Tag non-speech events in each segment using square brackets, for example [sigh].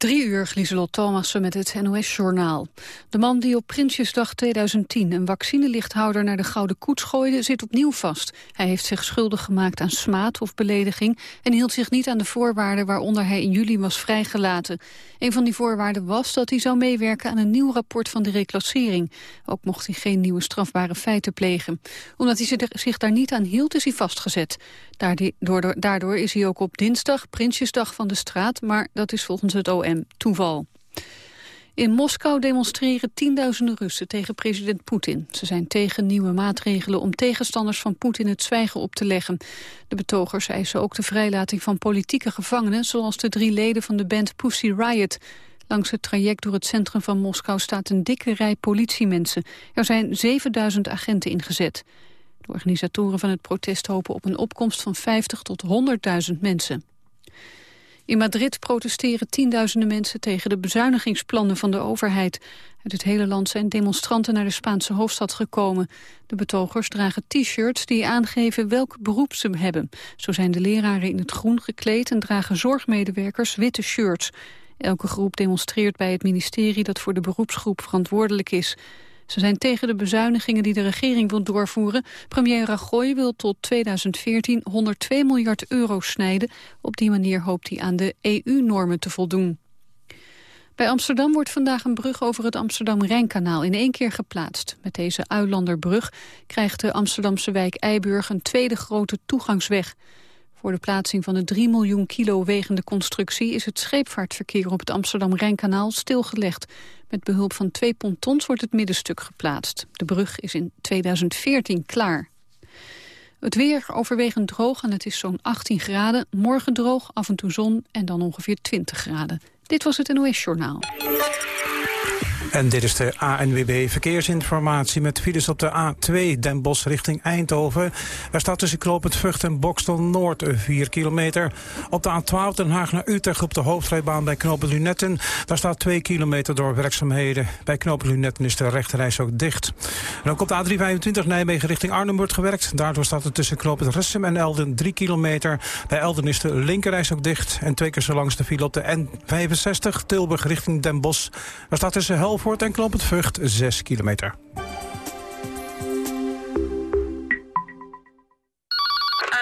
Drie uur, Lieselot Thomassen met het NOS-journaal. De man die op Prinsjesdag 2010 een vaccinelichthouder naar de Gouden Koets gooide, zit opnieuw vast. Hij heeft zich schuldig gemaakt aan smaad of belediging en hield zich niet aan de voorwaarden waaronder hij in juli was vrijgelaten. Een van die voorwaarden was dat hij zou meewerken aan een nieuw rapport van de reclassering. Ook mocht hij geen nieuwe strafbare feiten plegen. Omdat hij zich daar niet aan hield, is hij vastgezet. Daardoor, is hij ook op dinsdag Prinsjesdag van de straat, maar dat is volgens het OM toeval. In Moskou demonstreren tienduizenden Russen tegen president Poetin. Ze zijn tegen nieuwe maatregelen om tegenstanders van Poetin het zwijgen op te leggen. De betogers eisen ook de vrijlating van politieke gevangenen... zoals de drie leden van de band Pussy Riot. Langs het traject door het centrum van Moskou staat een dikke rij politiemensen. Er zijn 7000 agenten ingezet. De organisatoren van het protest hopen op een opkomst van 50 tot 100.000 mensen. In Madrid protesteren tienduizenden mensen tegen de bezuinigingsplannen van de overheid. Uit het hele land zijn demonstranten naar de Spaanse hoofdstad gekomen. De betogers dragen t-shirts die aangeven welk beroep ze hebben. Zo zijn de leraren in het groen gekleed en dragen zorgmedewerkers witte shirts. Elke groep demonstreert bij het ministerie dat voor de beroepsgroep verantwoordelijk is. Ze zijn tegen de bezuinigingen die de regering wil doorvoeren. Premier Rajoy wil tot 2014 102 miljard euro snijden. Op die manier hoopt hij aan de EU-normen te voldoen. Bij Amsterdam wordt vandaag een brug over het Amsterdam-Rijnkanaal in één keer geplaatst. Met deze Uilanderbrug krijgt de Amsterdamse wijk Eiburg een tweede grote toegangsweg. Voor de plaatsing van de 3 miljoen kilo wegende constructie is het scheepvaartverkeer op het Amsterdam-Rijnkanaal stilgelegd. Met behulp van twee pontons wordt het middenstuk geplaatst. De brug is in 2014 klaar. Het weer overwegend droog en het is zo'n 18 graden. Morgen droog, af en toe zon en dan ongeveer 20 graden. Dit was het NOS Journaal. En dit is de ANWB Verkeersinformatie met files op de A2 Den Bosch richting Eindhoven. Er staat tussen Knoopend Vught en Bokstel Noord 4 kilometer. Op de A12 Den Haag naar Utrecht op de hoofdrijbaan bij Knoopend Lunetten. Daar staat 2 kilometer door werkzaamheden. Bij Knoopend Lunetten is de rechterreis ook dicht. En ook op de A325 Nijmegen richting Arnhem wordt gewerkt. Daardoor staat het tussen Knoopend Ressem en Elden 3 kilometer. Bij Elden is de linkerreis ook dicht. En twee keer zo langs de file op de N65 Tilburg richting Den Bosch. Daar staat tussen Helft Zandvoort en het Vught 6 kilometer. Uh,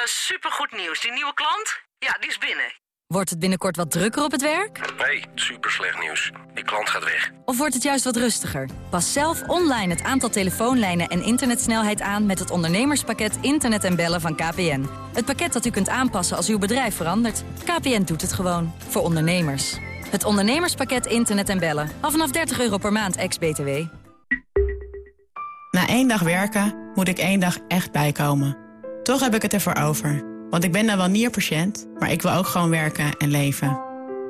supergoed nieuws. Die nieuwe klant? Ja, die is binnen. Wordt het binnenkort wat drukker op het werk? Nee, super slecht nieuws. Die klant gaat weg. Of wordt het juist wat rustiger? Pas zelf online het aantal telefoonlijnen en internetsnelheid aan... met het ondernemerspakket Internet en Bellen van KPN. Het pakket dat u kunt aanpassen als uw bedrijf verandert. KPN doet het gewoon. Voor ondernemers. Het ondernemerspakket internet en bellen. Al vanaf 30 euro per maand, ex-BTW. Na één dag werken moet ik één dag echt bijkomen. Toch heb ik het ervoor over. Want ik ben dan wel nierpatiënt, maar ik wil ook gewoon werken en leven.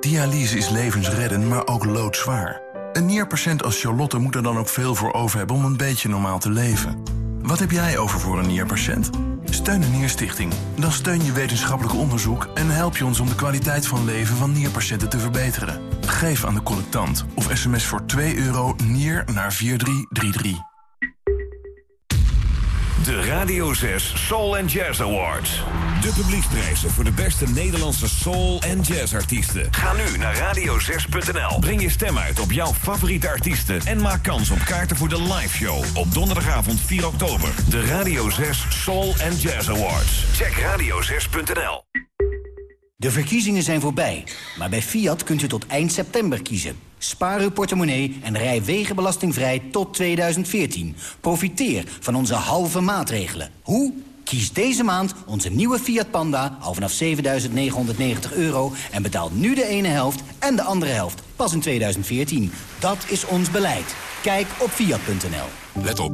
Dialyse is levensredden, maar ook loodzwaar. Een nierpatiënt als Charlotte moet er dan ook veel voor over hebben om een beetje normaal te leven. Wat heb jij over voor een nierpatiënt? Steun de Nierstichting. Dan steun je wetenschappelijk onderzoek en help je ons om de kwaliteit van leven van nierpatiënten te verbeteren. Geef aan de collectant of sms voor 2 euro nier naar 4333. De Radio 6 Soul and Jazz Awards. De publieksprijzen voor de beste Nederlandse soul- en jazzartiesten. Ga nu naar radio6.nl. Breng je stem uit op jouw favoriete artiesten... en maak kans op kaarten voor de live show op donderdagavond 4 oktober. De Radio 6 Soul and Jazz Awards. Check radio6.nl. De verkiezingen zijn voorbij, maar bij Fiat kunt u tot eind september kiezen. Spaar uw portemonnee en rij wegenbelastingvrij tot 2014. Profiteer van onze halve maatregelen. Hoe? Kies deze maand onze nieuwe Fiat Panda al vanaf 7.990 euro... en betaal nu de ene helft en de andere helft pas in 2014. Dat is ons beleid. Kijk op Fiat.nl. Let op.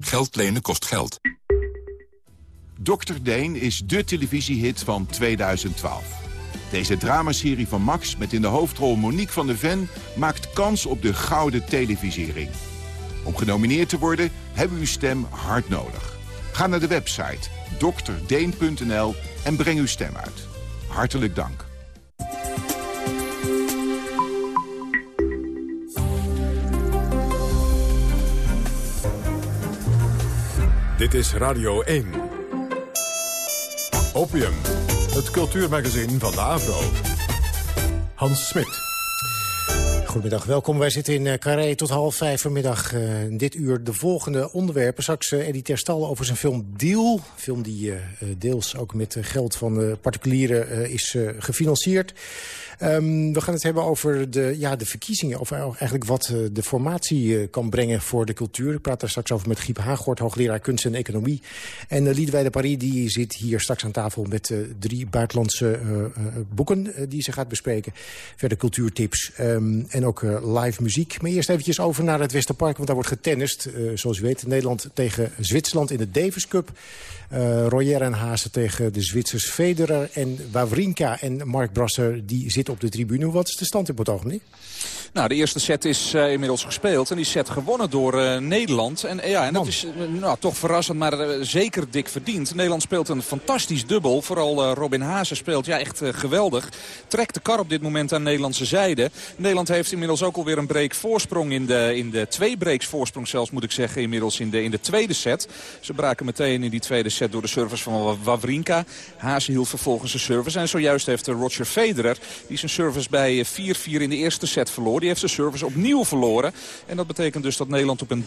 Geld lenen kost geld. Dr. Deen is de televisiehit van 2012. Deze dramaserie van Max met in de hoofdrol Monique van der Ven... maakt kans op de gouden televisiering. Om genomineerd te worden hebben we uw stem hard nodig. Ga naar de website drdeen.nl en breng uw stem uit. Hartelijk dank. Dit is Radio 1. Opium, het cultuurmagazin van de AVRO. Hans Smit. Goedemiddag, welkom. Wij zitten in uh, Carré tot half vijf vanmiddag. Uh, dit uur de volgende onderwerpen. Straks uh, Eddie Terstal over zijn film Deal. Een film die deels ook met geld van particulieren is gefinancierd. Um, we gaan het hebben over de, ja, de verkiezingen. Of eigenlijk wat uh, de formatie uh, kan brengen voor de cultuur. Ik praat daar straks over met Giep Haaghoort, hoogleraar kunst en economie. En uh, Liedewij de Paris die zit hier straks aan tafel met drie buitenlandse boeken die ze gaat bespreken. Verder cultuurtips um, en ook live muziek. Maar eerst eventjes over naar het Westerpark, want daar wordt getennist. zoals u weet, Nederland tegen Zwitserland in de Davis Cup. Royer en Haase tegen de Zwitsers Federer en Wawrinka en Mark Brasser die zitten op de tribune. Wat is de stand op het ogenblik? Nou, de eerste set is uh, inmiddels gespeeld. En die set gewonnen door uh, Nederland. En, uh, ja, en dat is nou, toch verrassend, maar zeker dik verdiend. Nederland speelt een fantastisch dubbel. Vooral Robin Haase speelt ja, echt geweldig. Trekt de kar op dit moment aan Nederlandse zijde. Nederland heeft inmiddels ook alweer een break voorsprong. In de, in de twee breaks voorsprong zelfs, moet ik zeggen, inmiddels in de, in de tweede set. Ze braken meteen in die tweede set door de service van Wawrinka. Haase hield vervolgens de service. En zojuist heeft Roger Federer, die zijn service bij 4-4 in de eerste set verloor die heeft zijn service opnieuw verloren. En dat betekent dus dat Nederland op een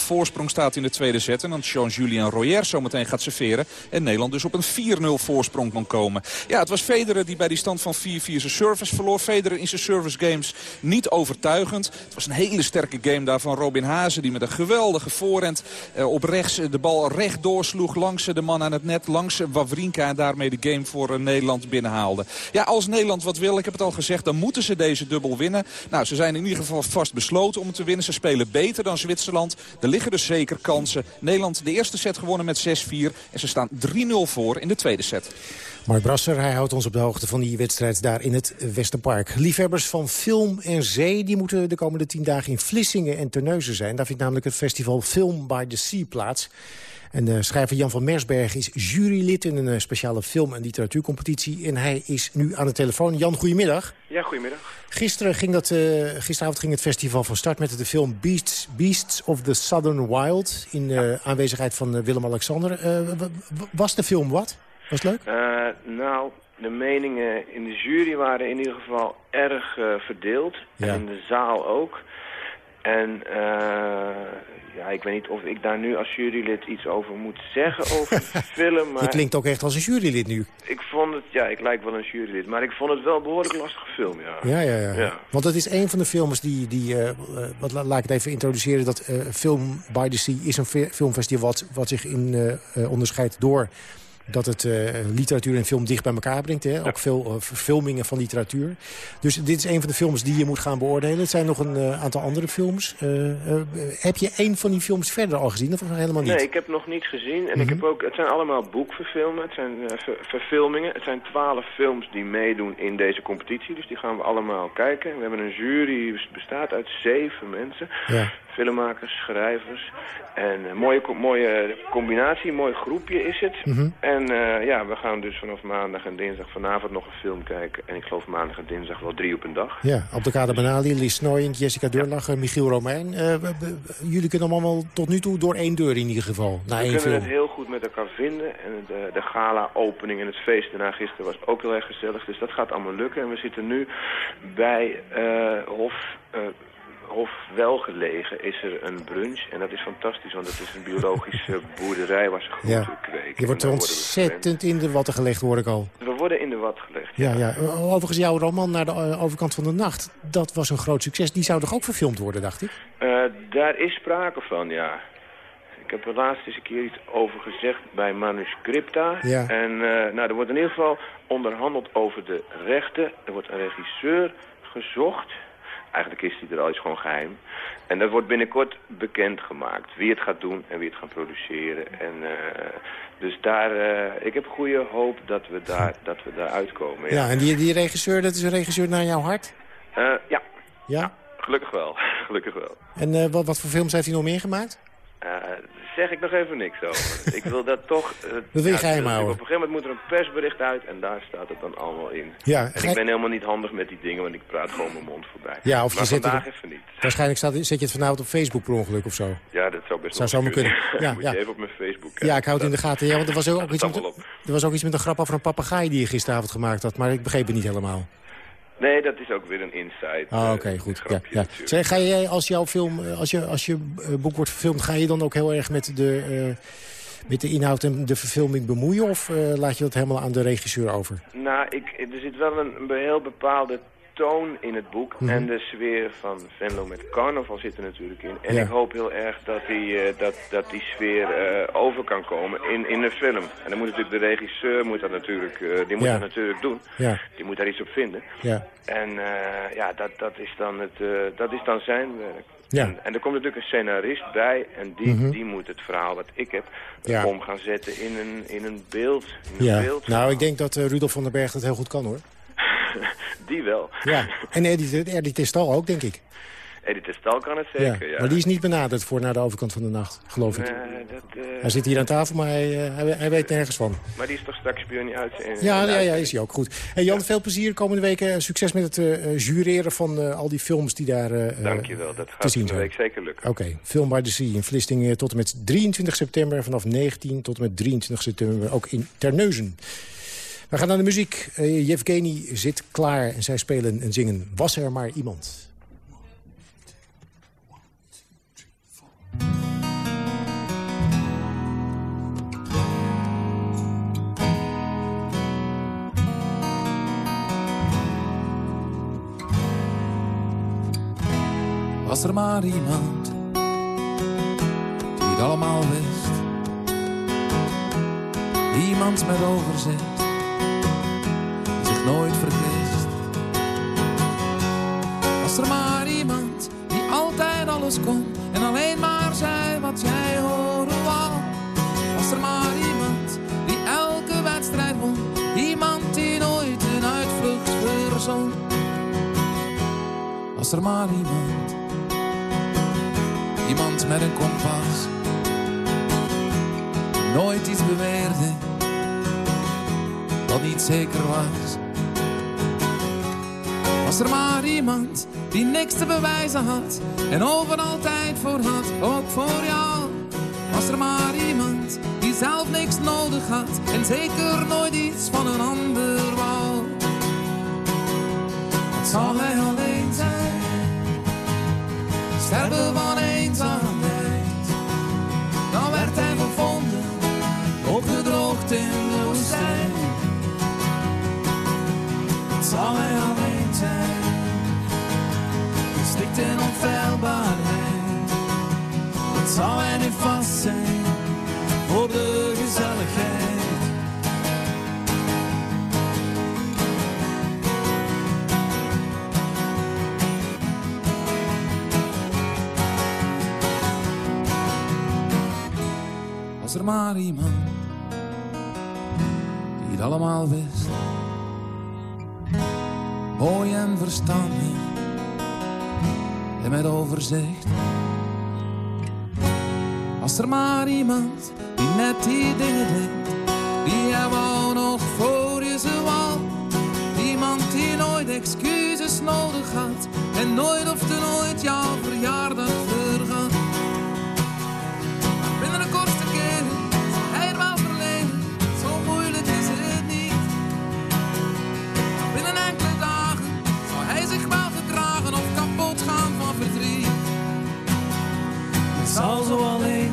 3-0 voorsprong staat in de tweede set. En dan Jean-Julien Royer zometeen gaat serveren. En Nederland dus op een 4-0 voorsprong kan komen. Ja, het was Federer die bij die stand van 4-4 zijn service verloor. Federer in zijn service games niet overtuigend. Het was een hele sterke game daar van Robin Hazen. Die met een geweldige voorhand eh, op rechts de bal recht doorsloeg. Langs de man aan het net. Langs Wawrinka en daarmee de game voor Nederland binnenhaalde. Ja, als Nederland wat wil, ik heb het al gezegd, dan moeten ze deze dubbel winnen. Nou, ze zijn in ieder geval vast besloten om te winnen. Ze spelen beter dan Zwitserland. Er liggen dus zeker kansen. Nederland de eerste set gewonnen met 6-4. En ze staan 3-0 voor in de tweede set. Mark Brasser, hij houdt ons op de hoogte van die wedstrijd daar in het Westerpark. Liefhebbers van film en zee die moeten de komende tien dagen in Vlissingen en Terneuzen zijn. Daar vindt namelijk het festival Film by the Sea plaats. En de schrijver Jan van Mersberg is jurylid in een eh, speciale film- en literatuurcompetitie. En hij is nu aan de telefoon. Jan, goedemiddag. Ja, goedemiddag. Gisteren ging dat, uh, gisteravond ging het festival van start met de film Beasts, Beasts of the Southern Wild. In uh, aanwezigheid van Willem-Alexander. was de film wat? Was het leuk? nou, de meningen in de jury waren in ieder geval erg verdeeld. En in de zaal ook. En ja, ik weet niet of ik daar nu als jurylid iets over moet zeggen over [laughs] de film. Maar Je klinkt ook echt als een jurylid nu. Ik vond het, ja, ik lijk wel een jurylid. Maar ik vond het wel een behoorlijk lastige film, ja. Ja, ja, ja. ja. Want het is een van de films die, die uh, wat, laat ik het even introduceren. Dat uh, Film by the Sea is een filmfestival wat, wat zich in, uh, onderscheidt door dat het uh, literatuur en film dicht bij elkaar brengt. Hè? Ook veel uh, verfilmingen van literatuur. Dus dit is een van de films die je moet gaan beoordelen. Het zijn nog een uh, aantal andere films. heb je één van die films verder al gezien of helemaal niet? Nee, ik heb nog niets gezien. En mm -hmm. ik heb ook, het zijn allemaal boekverfilmen. Het zijn ver verfilmingen. Het zijn twaalf films die meedoen in deze competitie. Dus die gaan we allemaal kijken. We hebben een jury, die bestaat uit zeven mensen. Ja filmmakers, schrijvers. En een mooie, mooie combinatie, mooi groepje is het. Mm -hmm. En uh, ja, we gaan dus vanaf maandag en dinsdag vanavond nog een film kijken. En ik geloof maandag en dinsdag wel drie op een dag. Ja, Abdelkader dus... Benali, Lies Snoyink, Jessica Durlacher, ja. Michiel Romein. Uh, jullie kunnen allemaal tot nu toe door één deur in ieder geval. we kunnen film. het heel goed met elkaar vinden. En de, de gala-opening en het feest daarna gisteren was ook heel erg gezellig. Dus dat gaat allemaal lukken. En we zitten nu bij uh, Hof of wel gelegen is er een brunch. En dat is fantastisch, want het is een biologische [laughs] boerderij waar ze groenten ja. kweken. Je wordt ontzettend in de watten gelegd, hoor ik al. We worden in de wat gelegd, ja. ja. ja. Overigens, jouw roman naar de eh, overkant van de nacht, dat was een groot succes. Die zou toch ook verfilmd worden, dacht ik? Uh, daar is sprake van, ja. Ik heb er laatst eens een keer iets over gezegd bij Manuscripta. Ja. En uh, nou, er wordt in ieder geval onderhandeld over de rechten. Er wordt een regisseur gezocht Eigenlijk is die er al, is gewoon geheim. En dat wordt binnenkort bekendgemaakt. Wie het gaat doen en wie het gaat produceren. En, uh, dus daar, uh, ik heb goede hoop dat we daar, [laughs] dat we daar uitkomen. Ja, ja en die, die regisseur, dat is een regisseur naar jouw hart? Uh, ja. Ja? Gelukkig wel, [laughs] gelukkig wel. En wat, wat voor films heeft hij nog meer gemaakt? Zeg ik nog even niks over. [laughs] ik wil dat toch... Uh, dat wil je geheim houden. Op een gegeven moment moet er een persbericht uit en daar staat het dan allemaal in. Ja, en ik ben helemaal niet handig met die dingen, want ik praat gewoon mijn mond voorbij. Ja, of maar je vandaag zet even niet. Waarschijnlijk staat, zet je het vanavond op Facebook per ongeluk of zo. Ja, dat zou best zou wel kunnen. kunnen. Ja, [laughs] moet ja. je even op mijn Facebook kijken. Ja, ik houd het in de gaten. Ja, want er was ook, iets met, er was ook iets met een grap over een papegaai die je gisteravond gemaakt had. Maar ik begreep het niet helemaal. Nee, dat is ook weer een insight. Ah, oké, goed. Ja, ja. Zeg, ga jij als jouw film, als je, als je boek wordt verfilmd, ga je dan ook heel erg met de met de inhoud en de verfilming bemoeien? Of laat je dat helemaal aan de regisseur over? Nou, ik, er zit wel een, een heel bepaalde toon in het boek. Mhm. En de sfeer van Venlo met carnaval zit er natuurlijk in. En ik hoop heel erg dat die, uh, dat, dat die sfeer uh, over kan komen in, in een film. En dan moet natuurlijk de regisseur moet dat natuurlijk, uh, die moet dat natuurlijk doen. Ja. Die moet daar iets op vinden. Ja. En ja, dat, dat, is dan het, dat is dan zijn werk. Ja. En, en, er komt natuurlijk een scenarist bij en die, mm -hmm. die moet het verhaal wat ik heb ja. om gaan zetten in een, in een beeld. In ja. Een beeld. Nou, ik denk dat Rudolf van den Berg dat heel goed kan hoor. [laughs] die wel. Ja, en Eddie, Eddie Testal ook, denk ik. Eddie Testal kan het zeker, ja. ja. Maar die is niet benaderd voor naar de overkant van de nacht, geloof ik. dat, uh... Hij zit hier aan tafel, maar hij, uh, hij, hij, weet nergens van. Maar die is toch straks niet uit? In, ja, ja, ja, is hij ook. Goed. Hey, Jan, veel plezier komende week. succes met het jureren van al die films die daar Dankjewel, dat gaat de week zeker lukken. Oké, okay. Film by the Sea in Vlisting tot en met 23 september. Vanaf 19 tot en met 23 september ook in Terneuzen. We gaan naar de muziek. Uh, Yevgeny zit klaar en zij spelen en zingen Was er maar iemand. Was er maar iemand die het allemaal wist. Iemand met overzicht nooit vergist. Was er maar iemand die altijd alles kon en alleen maar zei wat jij hoorde wou. Was er maar iemand die elke wedstrijd won, iemand die nooit een uitvlucht verzon. Was er maar iemand, iemand met een kompas, nooit iets beweerde wat niet zeker was. Was er maar iemand die niks te bewijzen had en overal tijd voor had, ook voor jou. Was er maar iemand die zelf niks nodig had en zeker nooit iets van een ander wou. Wat zal hij alleen zijn? Sterven van eenzaamheid. Dan werd hij gevonden, opgedroogd in de woestijn. Wat zal hij Onfeilbaarheid. Wat zou hij nu vast zijn voor de gezelligheid? Was er maar iemand die het allemaal wist mooi en verstandig met overzicht. Was er maar iemand die net die dingen deed, die hij wou nog voor je ze wou. Iemand die nooit excuses nodig had en nooit of te nooit jouw verjaardag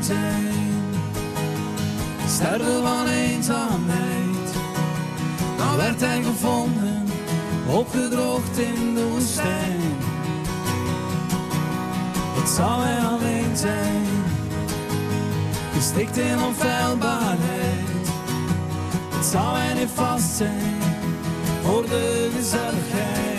zijn, sterven van eenzaamheid. Dan werd hij gevonden, opgedroogd in de woestijn. Het zal hij alleen zijn, gestikt in onfeilbaarheid. Het zal hij niet vast zijn, voor de gezelligheid.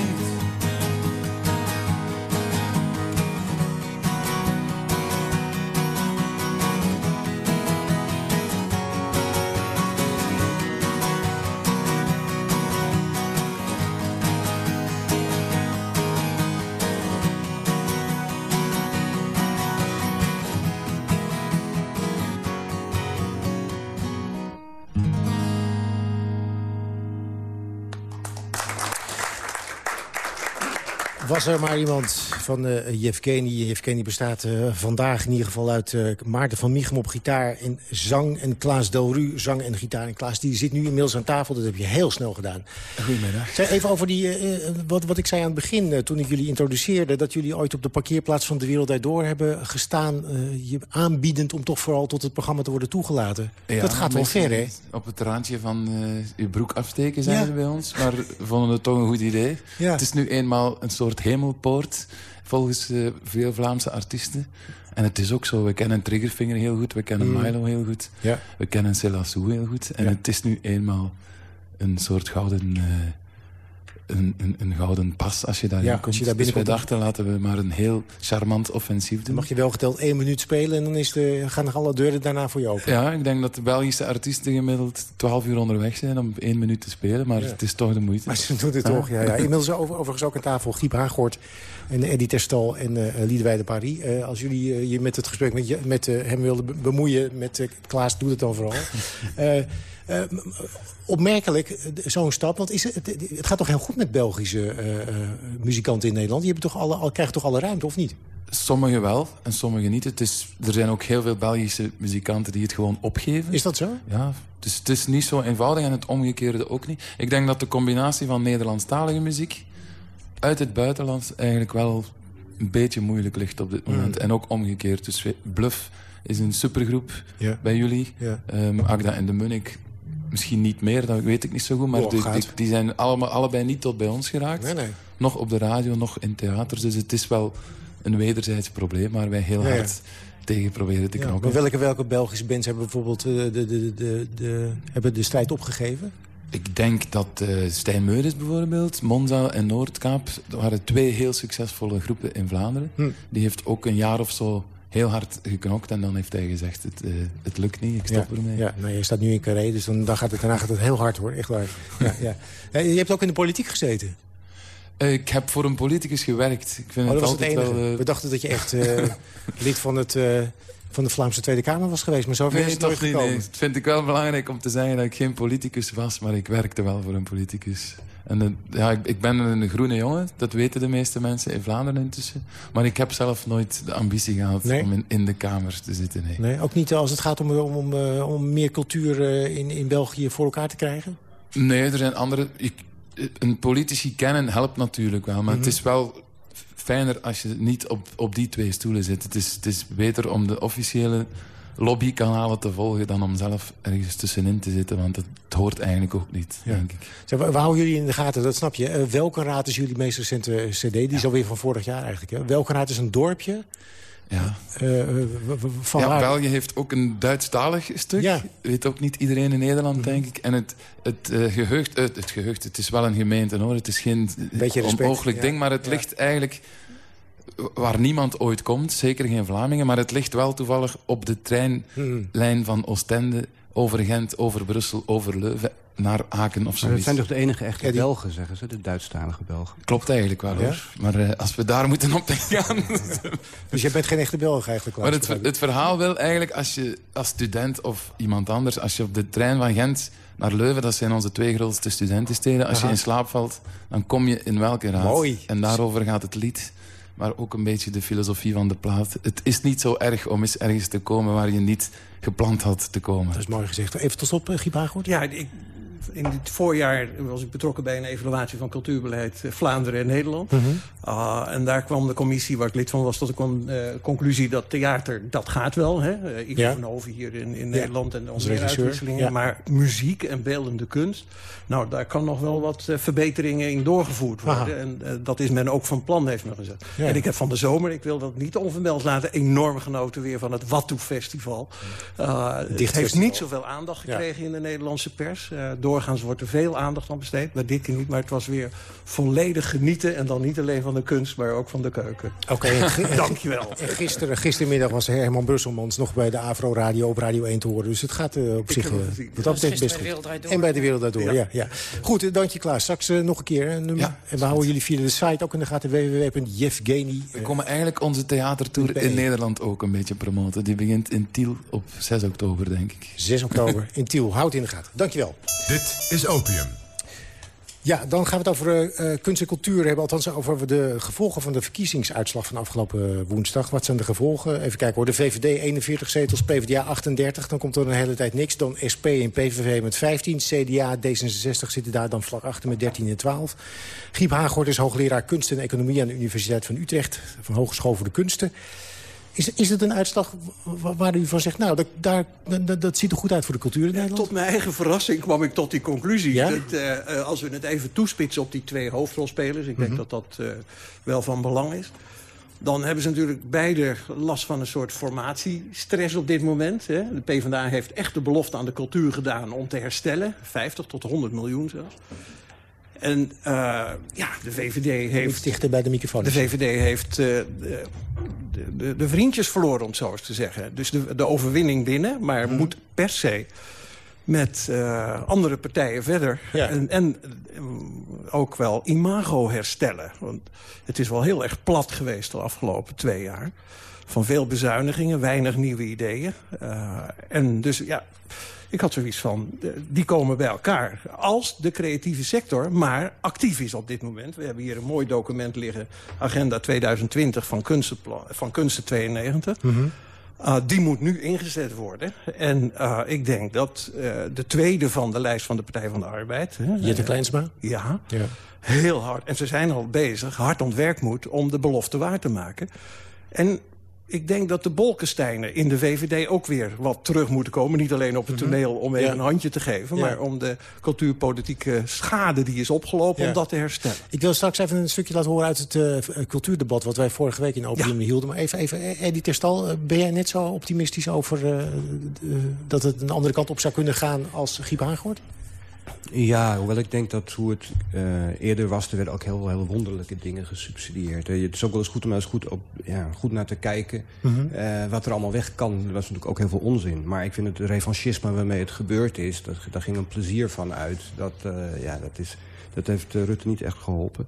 Was er maar iemand van uh, Yevgeny. Yevgeny bestaat uh, vandaag in ieder geval uit uh, Maarten van Michem op gitaar en zang... en Klaas Delru, zang en gitaar. En Klaas die zit nu inmiddels aan tafel, dat heb je heel snel gedaan. Goedemiddag. Zeg even over die, wat, wat ik zei aan het begin, toen ik jullie introduceerde... dat jullie ooit op de parkeerplaats van De Wereld Door hebben gestaan... je aanbiedend om toch vooral tot het programma te worden toegelaten. Ja, dat gaat wel ver, hè? Op het randje van je broek afsteken zijn ja. ze bij ons. Maar vonden het toch een goed idee. Ja. Het is nu eenmaal een soort hemelpoort, volgens uh, veel Vlaamse artiesten. En het is ook zo, we kennen Triggerfinger heel goed, we kennen Mm. Milo heel goed. Ja. We kennen Selassou heel goed. En Ja. het is nu eenmaal een soort gouden... eh, een, een, een gouden pas als je daarin Ja, komt. als je daar dus dachten, laten we maar een heel charmant offensief doen. Dan mag je wel geteld één minuut spelen... en dan is de, gaan nog alle deuren daarna voor je open. Ja, ik denk dat de Belgische artiesten gemiddeld 12 uur onderweg zijn om één minuut te spelen. Maar Ja. het is toch de moeite. Maar ze doen het toch, ja. ja. Inmiddels over, overigens ook aan tafel Giep Haaghoort en Eddie Terstal en uh, Liedewij de Paris. Eh, als jullie je met het gesprek met, met hem wilden be- bemoeien, met Klaas, doe het dan vooral. [laughs] Eh, opmerkelijk, eh, zo'n stap. Want is het, het, gaat toch heel goed met Belgische eh, muzikanten in Nederland? Die hebben toch alle, al, krijgen toch alle ruimte, of niet? Sommigen wel en sommigen niet. Het is, er zijn ook heel veel Belgische muzikanten die het gewoon opgeven. Is dat zo? Ja, dus het is niet zo eenvoudig en het omgekeerde ook niet. Ik denk dat de combinatie van Nederlandstalige muziek uit het buitenland eigenlijk wel een beetje moeilijk ligt op dit moment. Mm. En ook omgekeerd. Dus Bluff is een supergroep Ja. bij jullie. Ja. Ehm, Agda en de Munnik misschien niet meer, dat weet ik niet zo goed. Maar Oh, die, die, die zijn allemaal, allebei niet tot bij ons geraakt. Nee, nee. Nog op de radio, nog in theaters. Dus het is wel een wederzijds probleem waar wij heel Ja, ja. hard tegen proberen te knokken. maar welke, welke Belgische bands hebben bijvoorbeeld eh, de, de, de, de, hebben de strijd opgegeven? Ik denk dat eh Stijn Meures bijvoorbeeld, Monza en Noordkaap... dat waren twee heel succesvolle groepen in Vlaanderen. Hm. Die heeft ook een jaar of zo heel hard geknokt. En dan heeft hij gezegd, het, eh, het lukt niet, ik stop ja, ermee. Ja, nou, je staat nu in Carré, dus dan, dan gaat het, daarna gaat het heel hard hoor. Echt waar. [laughs] Ja, ja. Ja, je hebt ook in de politiek gezeten. Eh, ik heb voor een politicus gewerkt. Ik vind Oh, dat het was het enige. wel... eh, We dachten dat je echt [laughs] lid van, het, van de Vlaamse Tweede Kamer was geweest. Maar zover is Nee, het nooit toch niet. Nee. Dat vind ik wel belangrijk om te zeggen dat ik geen politicus was, maar ik werkte wel voor een politicus. En eh, ja, ik, ik ben een groene jongen, dat weten de meeste mensen in Vlaanderen intussen. Maar ik heb zelf nooit de ambitie gehad Nee? om in, in de Kamer te zitten. Nee. Nee, ook niet als het gaat om, om, om, eh, om meer cultuur eh, in, in België voor elkaar te krijgen? Nee, er zijn andere... Ik, een politici kennen helpt natuurlijk wel, maar Mhm. het is wel fijner als je niet op, op die twee stoelen zit. Het is, het is beter om de officiële lobbykanalen te volgen dan om zelf ergens tussenin te zitten, want het, hoort eigenlijk ook niet, Ja. denk ik. We, we houden jullie in de gaten, dat snap je. Eh, Welkenraad is jullie meest recente cd. Die is alweer van vorig jaar eigenlijk. Hè? Welkenraad is een dorpje. Ja. Van waar- België heeft ook een Duitsstalig stuk. Ja. Weet ook niet iedereen in Nederland, Mhm. denk ik. En het, het, eh, geheugd, het geheugd, het is wel een gemeente hoor. Het is geen Beetje respect, onmogelijk ja. ding, maar het Ja. ligt eigenlijk waar niemand ooit komt. Zeker geen Vlamingen, maar het ligt wel toevallig op de treinlijn Mhm. van Oostende over Gent, over Brussel, over Leuven naar Aken of Maar dat zijn toch de enige echte Ja, die- Belgen, zeggen ze, de Duitsstalige Belgen. Klopt eigenlijk wel Ja? hoor. Maar eh, als we daar moeten op ingaan... [laughs] Dus jij bent geen echte Belg eigenlijk, Maar het, ver- het verhaal wil eigenlijk, als je als student of iemand anders... als je op de trein van Gent naar Leuven... dat zijn onze twee grootste studentensteden... als Aha. je in slaap valt, dan kom je in welke raad. Mooi. En daarover gaat het lied. Maar ook een beetje de filosofie van de plaat. Het is niet zo erg om eens ergens te komen... waar je niet gepland had te komen. Dat is mooi gezegd. Even tot uh, Giep Haaghoort. Ja, ik, in dit voorjaar was ik betrokken bij een evaluatie van cultuurbeleid Vlaanderen en Nederland. Mhm. Ah, en daar kwam de commissie waar ik lid van was tot de con- eh, conclusie dat theater, dat gaat wel. Hè? Eh, Ivo Ja. van Hoven hier in, in Ja. Nederland en onze uitwisselingen. ja. Maar muziek en beeldende kunst, nou daar kan nog wel wat eh, verbeteringen in doorgevoerd worden. Aha. En eh, dat is men ook van plan, heeft men gezegd. En ik heb van de zomer, ik wil dat niet onvermeld laten, enorm genoten weer van het Wattoe Festival. Uh, het heeft niet zoveel aandacht gekregen in de Nederlandse pers. Eh, doorgaans wordt er veel aandacht aan besteed. Bij dit keer niet, maar het was weer volledig genieten. En dan niet alleen van de kunst, maar ook van de keuken. Oké, gi- [laughs] Dankjewel. En gisteren, gistermiddag was Herman Brusselmans nog bij de Afro Radio op Radio 1 te horen. Dus het gaat eh, op zich eh, wat Dat betreft best goed. Door. En bij de Wereld Draait Door, ja. Ja. ja. Goed, eh, dank je Klaas. Straks eh, nog een keer een nummer. Ja, en we houden jullie via de site ook in de gaten www.jefgeni. We komen eigenlijk onze theatertour in Nederland ook een beetje promoten. Die begint in Tiel op 6 oktober, denk ik. 6 oktober in Tiel. Houd in de gaten. Dankjewel. Dit is Opium. Ja, dan gaan we het over uh, kunst en cultuur hebben. Althans over de gevolgen van de verkiezingsuitslag van afgelopen woensdag. Wat zijn de gevolgen? Even kijken hoor. De VVD 41 zetels, PvdA 38. Dan komt er een hele tijd niks. Dan SP en PVV met 15. CDA, D66 zitten daar dan vlak achter met 13 en 12. Giep Haaghoort is hoogleraar kunst en economie aan de Universiteit van Utrecht. Van Hogeschool voor de Kunsten. Is, is het een uitslag waar u van zegt... nou, dat, daar, dat, dat ziet er goed uit voor de cultuur in Nederland? tot mijn eigen verrassing kwam ik tot die conclusie. Dat, uh, als we het even toespitsen op die twee hoofdrolspelers... ik denk mhm. dat dat uh, wel van belang is... dan hebben ze natuurlijk beide last van een soort formatiestress op dit moment. Hè. De PvdA heeft echt de belofte aan de cultuur gedaan om te herstellen. 50 tot 100 miljoen zelfs. En uh, ja, de VVD heeft... Dichter bij de microfoon. De VVD heeft uh, de, de, de, vriendjes verloren, om het zo eens te zeggen. Dus de, de overwinning binnen, maar mm. moet per se met uh, andere partijen verder. Ja. En, en ook wel imago herstellen. Want het is wel heel erg plat geweest de afgelopen twee jaar. Van veel bezuinigingen, weinig nieuwe ideeën. en dus ja, ik had zoiets van, die komen bij elkaar. Als de creatieve sector maar actief is op dit moment. We hebben hier een mooi document liggen. Agenda 2020 van, van Kunsten 92. Mm uh, die moet nu ingezet worden. En uh, ik denk dat uh, de tweede van de lijst van de Partij van de Arbeid... Jette Kleinsma? Ja, ja, heel hard. En ze zijn al bezig, hard ontwerk moet... om de belofte waar te maken. En ik denk dat de Bolkesteinen in de VVD ook weer wat terug moeten komen. Niet alleen op het mhm. toneel om even een handje te geven... maar om de cultuurpolitieke schade die is opgelopen... om dat te herstellen. Ik wil straks even een stukje laten horen uit het uh, cultuurdebat... wat wij vorige week in Opium hielden. Maar even, even eh, Eddie Terstal, eh, ben jij net zo optimistisch over... Uh, dat het een andere kant op zou kunnen gaan als Giep Aangehoord? Ja, hoewel ik denk dat hoe het uh, eerder was... er werden ook heel, heel wonderlijke dingen gesubsidieerd. Het is ook wel eens goed om eens goed, op, ja, goed naar te kijken... Mm -hmm. uh, wat er allemaal weg kan. Er was natuurlijk ook heel veel onzin. Maar ik vind het revanchisme waarmee het gebeurd is... Dat, daar ging een plezier van uit. Dat, ja, dat is dat heeft uh, Rutte niet echt geholpen.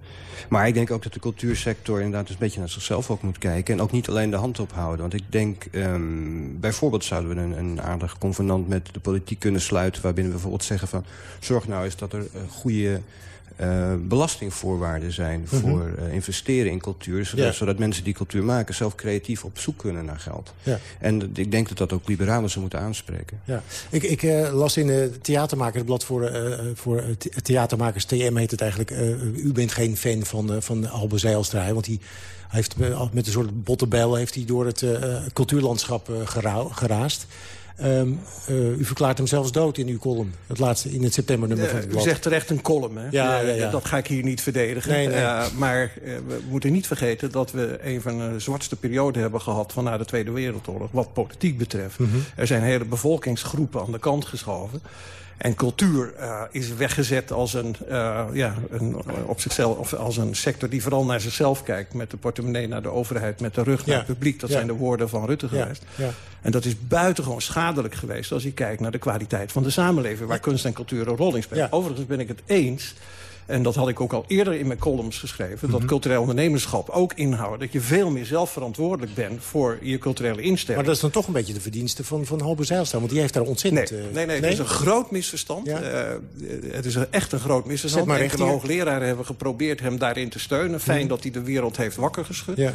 Maar ik denk ook dat de cultuursector inderdaad eens een beetje naar zichzelf ook moet kijken. En ook niet alleen de hand ophouden. Want ik denk, um, bijvoorbeeld zouden we een, een aardig convenant met de politiek kunnen sluiten. Waarbinnen we bijvoorbeeld zeggen van, zorg nou eens dat er uh, goede uh, belastingvoorwaarden zijn mhm. voor uh, investeren in cultuur. Zodat, zodat, mensen die cultuur maken zelf creatief op zoek kunnen naar geld. Ja. En ik denk dat dat ook liberalen ze moeten aanspreken. Ja. Ik, ik uh, las in het theatermaker, het blad voor, voor theatermakers, TM heet het eigenlijk. u bent geen fan van, van Albe Zijlstra, want hij heeft met een soort bottebel heeft hij door het cultuurlandschap geraast. Um, uh, u verklaart hem zelfs dood in uw column. Het laatste in het septembernummer van het blad. U zegt terecht een column, hè? Ja, ja, ja. Dat ga ik hier niet verdedigen. Nee, nee. Uh, maar uh, we moeten niet vergeten dat we een van de zwartste perioden hebben gehad... van na de Tweede Wereldoorlog, wat politiek betreft. Mm -hmm. Er zijn hele bevolkingsgroepen aan de kant geschoven. En cultuur uh, is weggezet als een, uh, ja, een, op zichzelf, of als een sector die vooral naar zichzelf kijkt. Met de portemonnee naar de overheid, met de rug naar het publiek. Dat zijn de woorden van Rutte geweest. Ja. En dat is buitengewoon schadelijk geweest als je kijkt naar de kwaliteit van de samenleving. Waar kunst en cultuur een rol in spelen. Overigens ben ik het eens en dat had ik ook al eerder in mijn columns geschreven... dat mhm. cultureel ondernemerschap ook inhoudt... dat je veel meer zelf verantwoordelijk bent voor je culturele instelling. Maar dat is dan toch een beetje de verdienste van, van Halbe Zijlstra... want die heeft daar ontzettend... Nee, nee, nee, het is een groot misverstand. Ja? Uh, het is echt een groot misverstand. Maar Enkele hoogleraren hebben geprobeerd hem daarin te steunen. Fijn mhm. dat hij de wereld heeft wakker geschud. Ja.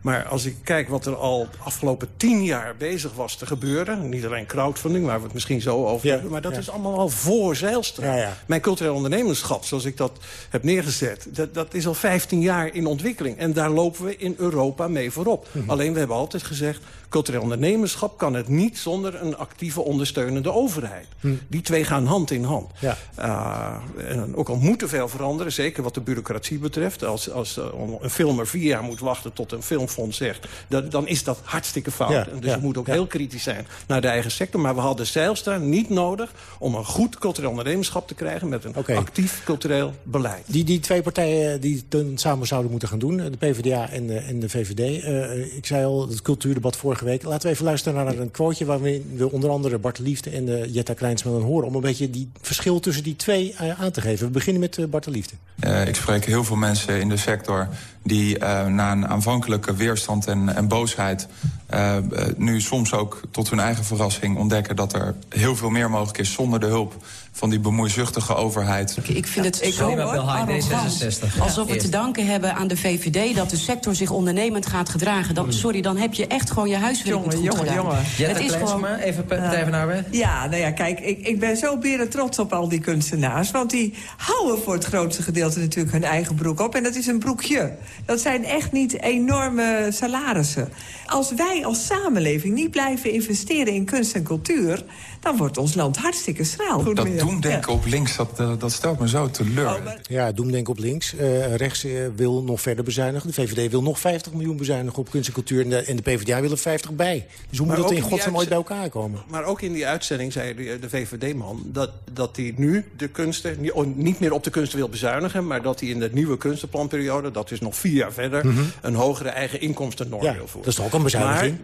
Maar als ik kijk wat er al de afgelopen tien jaar bezig was te gebeuren... niet alleen crowdfunding, waar we het misschien zo over hebben... maar dat is allemaal al voor Zeilstra. Ja, Mijn cultureel ondernemerschap, zoals ik dat heb neergezet... Dat, dat is al 15 jaar in ontwikkeling. En daar lopen we in Europa mee voorop. Mhm. Alleen we hebben altijd gezegd cultureel ondernemerschap kan het niet zonder een actieve ondersteunende overheid. Hm. Die twee gaan hand in hand. Ja. Uh, en ook al moet er veel veranderen, zeker wat de bureaucratie betreft. Als, als uh, een filmer vier jaar moet wachten tot een filmfonds zegt... Dat, dan is dat hartstikke fout. Ja. Dus ja. we moeten ook heel kritisch zijn naar de eigen sector. Maar we hadden Zeilstra niet nodig om een goed cultureel ondernemerschap te krijgen... met een okay. actief cultureel beleid. Die, die twee partijen die het samen zouden moeten gaan doen, de PvdA en de, en de VVD. Uh, ik zei al, het cultuurdebat vorige. Laten we even luisteren naar een quoteje... waarin we onder andere Bart Liefde en uh, Jetta Kleinsman horen... om een beetje die verschil tussen die twee uh, aan te geven. We beginnen met uh, Bart Liefde. ik spreek heel veel mensen in de sector... die na een aanvankelijke weerstand en, en boosheid... nu soms ook tot hun eigen verrassing ontdekken... dat er heel veel meer mogelijk is zonder de hulp van die bemoeizuchtige overheid. Ik, ik vind het zo arrogant. Alsof we te danken hebben aan de VVD... dat de sector zich ondernemend gaat gedragen. Dan, sorry, dan heb je echt gewoon je huiswerk jongen, niet goed jongen, gedaan. Jongen, Het is gewoon... even Partij van Arbeid. Ja, nou ja, kijk, ik, ik ben zo beren trots op al die kunstenaars. Want die houden voor het grootste gedeelte natuurlijk hun eigen broek op. En dat is een broekje. Dat zijn echt niet enorme salarissen. Als wij als samenleving niet blijven investeren in kunst en cultuur dan wordt ons land hartstikke schraal. dat doemdenken op links, dat, uh, dat stelt me zo teleur. Oh, maar... Ja, doemdenken op links. Uh, rechts uh, wil nog verder bezuinigen. De VVD wil nog 50 miljoen bezuinigen op kunst en cultuur. En de, en de PvdA wil er 50 bij. Dus hoe moet dat in godsnaam ooit bij elkaar komen? Maar ook in die uitzending zei de, de VVD-man... dat, dat hij nu de kunsten niet meer op de kunsten wil bezuinigen... maar dat hij in de nieuwe kunstenplanperiode... dat is nog vier jaar verder... Mm -hmm. een hogere eigen inkomstennorm ja, wil voeren. Dat is toch ook een bezuiniging?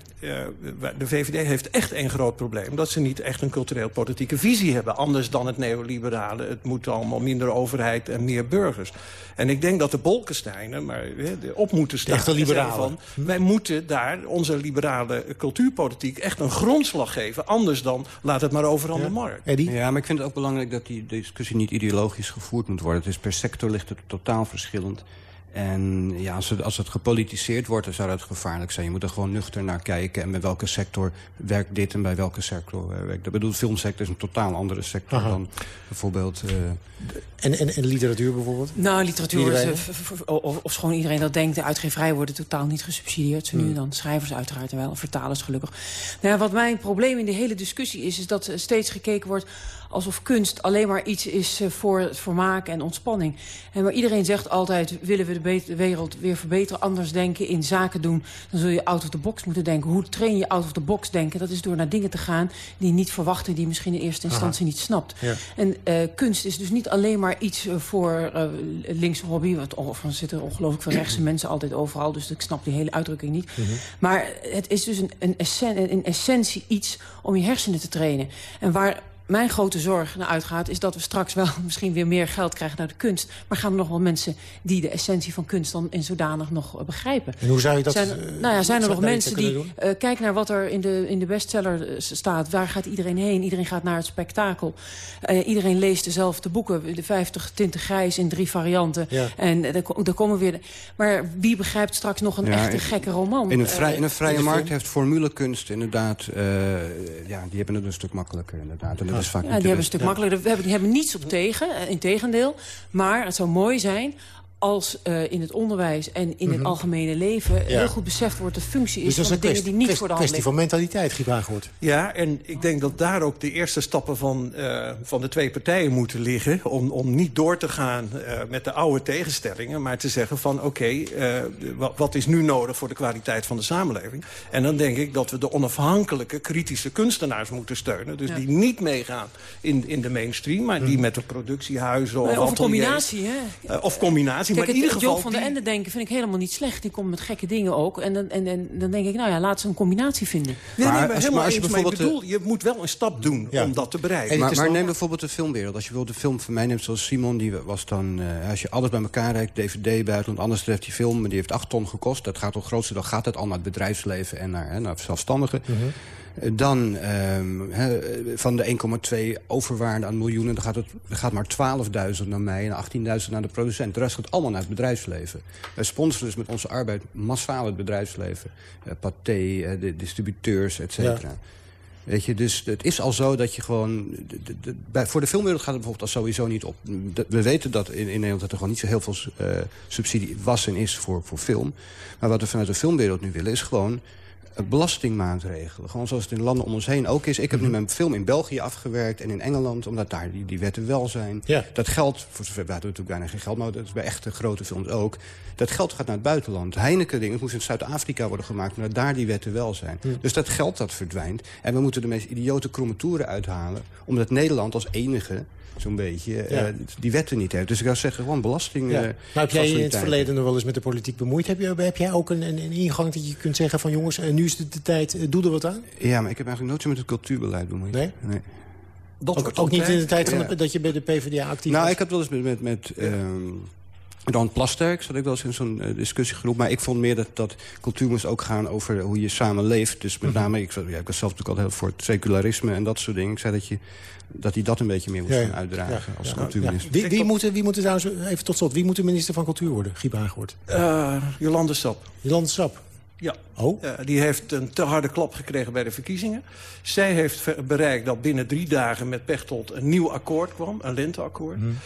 Maar de VVD heeft echt een groot probleem. Dat ze niet echt een cultureel-politieke visie hebben. Anders dan het neoliberale. Het moet allemaal minder overheid en meer burgers. En ik denk dat de Bolkesteinen maar, op moeten staan. Echte liberalen. Van, wij moeten daar onze liberale cultuurpolitiek echt een grondslag geven. Anders dan laat het maar over aan ja. de markt. Eddie? Ja, maar ik vind het ook belangrijk dat die discussie niet ideologisch gevoerd moet worden. Het is per sector ligt het totaal verschillend. En ja, als het, als het gepolitiseerd wordt, dan zou dat gevaarlijk zijn. Je moet er gewoon nuchter naar kijken. En bij welke sector werkt dit en bij welke sector werkt dat. Ik bedoel, de filmsector is een totaal andere sector Aha. dan bijvoorbeeld... Uh... En, en, en literatuur bijvoorbeeld? Nou, literatuur is, of, of gewoon iedereen dat denkt... de uitgeverij worden totaal niet gesubsidieerd. Zo nu hmm. dan schrijvers uiteraard wel, vertalers gelukkig. Nou ja, wat mijn probleem in de hele discussie is... is dat steeds gekeken wordt alsof kunst alleen maar iets is voor het vermaak en ontspanning. En maar iedereen zegt altijd, willen we de, de wereld weer verbeteren... anders denken, in zaken doen, dan zul je out of the box moeten denken. Hoe train je out of the box denken? Dat is door naar dingen te gaan die je niet verwachten... die je misschien in eerste instantie Aha. niet snapt. Ja. En uh, kunst is dus niet alleen maar iets voor uh, linkse hobby... Want, of er zitten ongelooflijk veel rechtse [clears throat] mensen altijd overal... dus ik snap die hele uitdrukking niet. Mm -hmm. Maar het is dus een, een, essen, een essentie iets om je hersenen te trainen. En waar mijn grote zorg naar uitgaat... is dat we straks wel [laughs] misschien weer meer geld krijgen naar de kunst. Maar gaan er nog wel mensen die de essentie van kunst... dan in zodanig nog begrijpen. En hoe zou je dat zijn, uh, Nou ja, zijn er nog mensen die... Uh, kijk naar wat er in de, in de bestseller staat. Waar gaat iedereen heen? Iedereen gaat naar het spektakel. Uh, iedereen leest dezelfde boeken. De 50 tinten grijs in drie varianten. Ja. En daar komen weer... Maar wie begrijpt straks nog een ja, echte gekke roman? In een, vrij, in een vrije in markt heeft formulekunst inderdaad... ja, die hebben het een stuk makkelijker inderdaad. En vaak ja, die hebben een stuk makkelijker. We hebben, die hebben niets op tegen, in tegendeel. Maar het zou mooi zijn als uh, in het onderwijs en in mm -hmm. het algemene leven... Ja. heel goed beseft wordt de functie is dus van de dingen die niet voor de hand kwestie van mentaliteit, Gibagoort. Ja, en ik denk dat daar ook de eerste stappen van, uh, van de twee partijen moeten liggen... om, om niet door te gaan uh, met de oude tegenstellingen... maar te zeggen van oké, okay, wat, wat is nu nodig voor de kwaliteit van de samenleving? En dan denk ik dat we de onafhankelijke, kritische kunstenaars moeten steunen. Dus ja. die niet meegaan in, in de mainstream... maar die met de productiehuizen of, of een combinatie, hè? of combinatie Kijk, maar in ieder geval... Joop van de Ende denken vind ik helemaal niet slecht. Die komt met gekke dingen ook. En dan, en, en, dan denk ik, nou ja, laat ze een combinatie vinden. Nee, maar, nee, maar als, helemaal maar als je bijvoorbeeld bedoel, je moet wel een stap doen ja. om dat te bereiken. Maar, maar neem bijvoorbeeld de filmwereld. Als je wil de film van mij neemt zoals Simon, die was dan... Uh, als je alles bij elkaar reikt, DVD, buitenland, anders treft die film... die heeft 8 ton gekost. Dat gaat op grootste dag gaat het al naar het bedrijfsleven en naar, hè, naar zelfstandigen. Mm -hmm. Dan he, van de 1,2 overwaarde aan miljoenen... dan gaat, het, gaat maar 12.000 naar mij en 18.000 naar de producent. De rest gaat allemaal naar het bedrijfsleven. Wij sponsoren dus met onze arbeid massaal het bedrijfsleven. Uh, Pathé, uh, de distributeurs, et cetera. Ja. Weet je, dus het is al zo dat je gewoon... De, de, de, bij, voor de filmwereld gaat het bijvoorbeeld al sowieso niet op. De, we weten dat in, in Nederland dat er gewoon niet zo heel veel uh, subsidie was en is voor, voor film. Maar wat we vanuit de filmwereld nu willen is gewoon belastingmaatregelen. Gewoon zoals het in landen om ons heen ook is. Ik heb nu mijn film in België afgewerkt en in Engeland... omdat daar die, die wetten wel zijn. Ja. Dat geld, voor zover, we hadden natuurlijk bijna geen geld... maar dat is bij echte grote films ook. Dat geld gaat naar het buitenland. Heineken-dingen moest in Zuid-Afrika worden gemaakt... omdat daar die wetten wel zijn. Ja. Dus dat geld dat verdwijnt. En we moeten de meest idiote kromme toeren uithalen... omdat Nederland als enige zo'n beetje, ja. uh, die wetten niet heeft. Dus ik zou zeggen, gewoon belasting... Ja. Uh, nou, heb jij in het verleden nog wel eens met de politiek bemoeid? Heb, je, heb jij ook een, een, een ingang dat je kunt zeggen van... jongens, uh, nu is het de tijd, doe er wat aan? Ja, maar ik heb eigenlijk nooit zo met het cultuurbeleid bemoeid. Nee? nee. Dat ook, ook niet in de tijd van de, dat je bij de PvdA actief nou, was? ik heb wel eens met... met, met um, Dan Plasterk zat ik wel eens in zo'n uh, discussiegroep. Maar ik vond meer dat, dat cultuur moest ook gaan over hoe je samen leeft. Dus met mhm. name, ik, ja, ik was zelf natuurlijk altijd heel voor het secularisme en dat soort dingen. Ik zei dat je dat hij dat een beetje meer moest gaan uitdragen als cultuurminister. Wie, wie, moet, wie moet trouwens, even tot slot, wie moet de minister van Cultuur worden? Giep Haagwoord. Uh, Jolande Sap. Jolande Sap. Ja, oh? Uh, die heeft een te harde klap gekregen bij de verkiezingen. Zij heeft bereikt dat binnen drie dagen met Pechtold een nieuw akkoord kwam. Een lenteakkoord. Mm.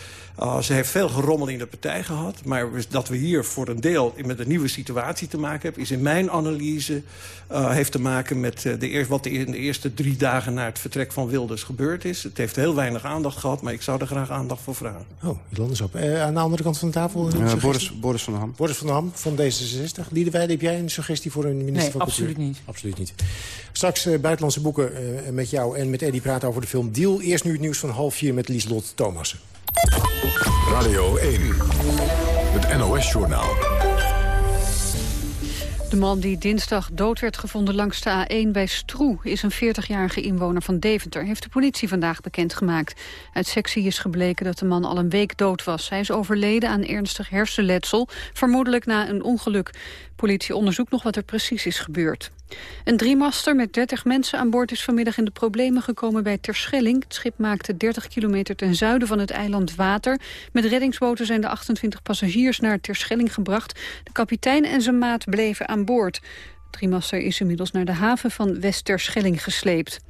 Uh, ze heeft veel gerommel in de partij gehad. Maar dat we hier voor een deel met een nieuwe situatie te maken hebben... is in mijn analyse uh, heeft te maken met uh, de wat in de eerste drie dagen... na het vertrek van Wilders gebeurd is. Het heeft heel weinig aandacht gehad, maar ik zou er graag aandacht voor vragen. Oh, Jolande op. aan de andere kant van de tafel? Boris, Boris van der Ham. Boris van der Ham van D66. Liederwijde, heb jij een suggestie voor een minister nee, van Cultuur? absoluut niet. Absoluut niet. Straks buitenlandse boeken met jou en met Eddie praten over de film Deal. Eerst nu het nieuws van half vier met Lieslot Thomassen. Radio 1, het NOS-journaal. De man die dinsdag dood werd gevonden langs de A1 bij Stroe... is een 40-jarige inwoner van Deventer, heeft de politie vandaag bekendgemaakt. Uit sectie is gebleken dat de man al een week dood was. Hij is overleden aan ernstig hersenletsel, vermoedelijk na een ongeluk. Politie onderzoekt nog wat er precies is gebeurd. Een driemaster met 30 mensen aan boord is vanmiddag in de problemen gekomen bij Terschelling. Het schip maakte 30 kilometer ten zuiden van het eiland Water. Met reddingsboten zijn de 28 passagiers naar Terschelling gebracht. De kapitein en zijn maat bleven aan boord. De driemaster is inmiddels naar de haven van West-Terschelling gesleept.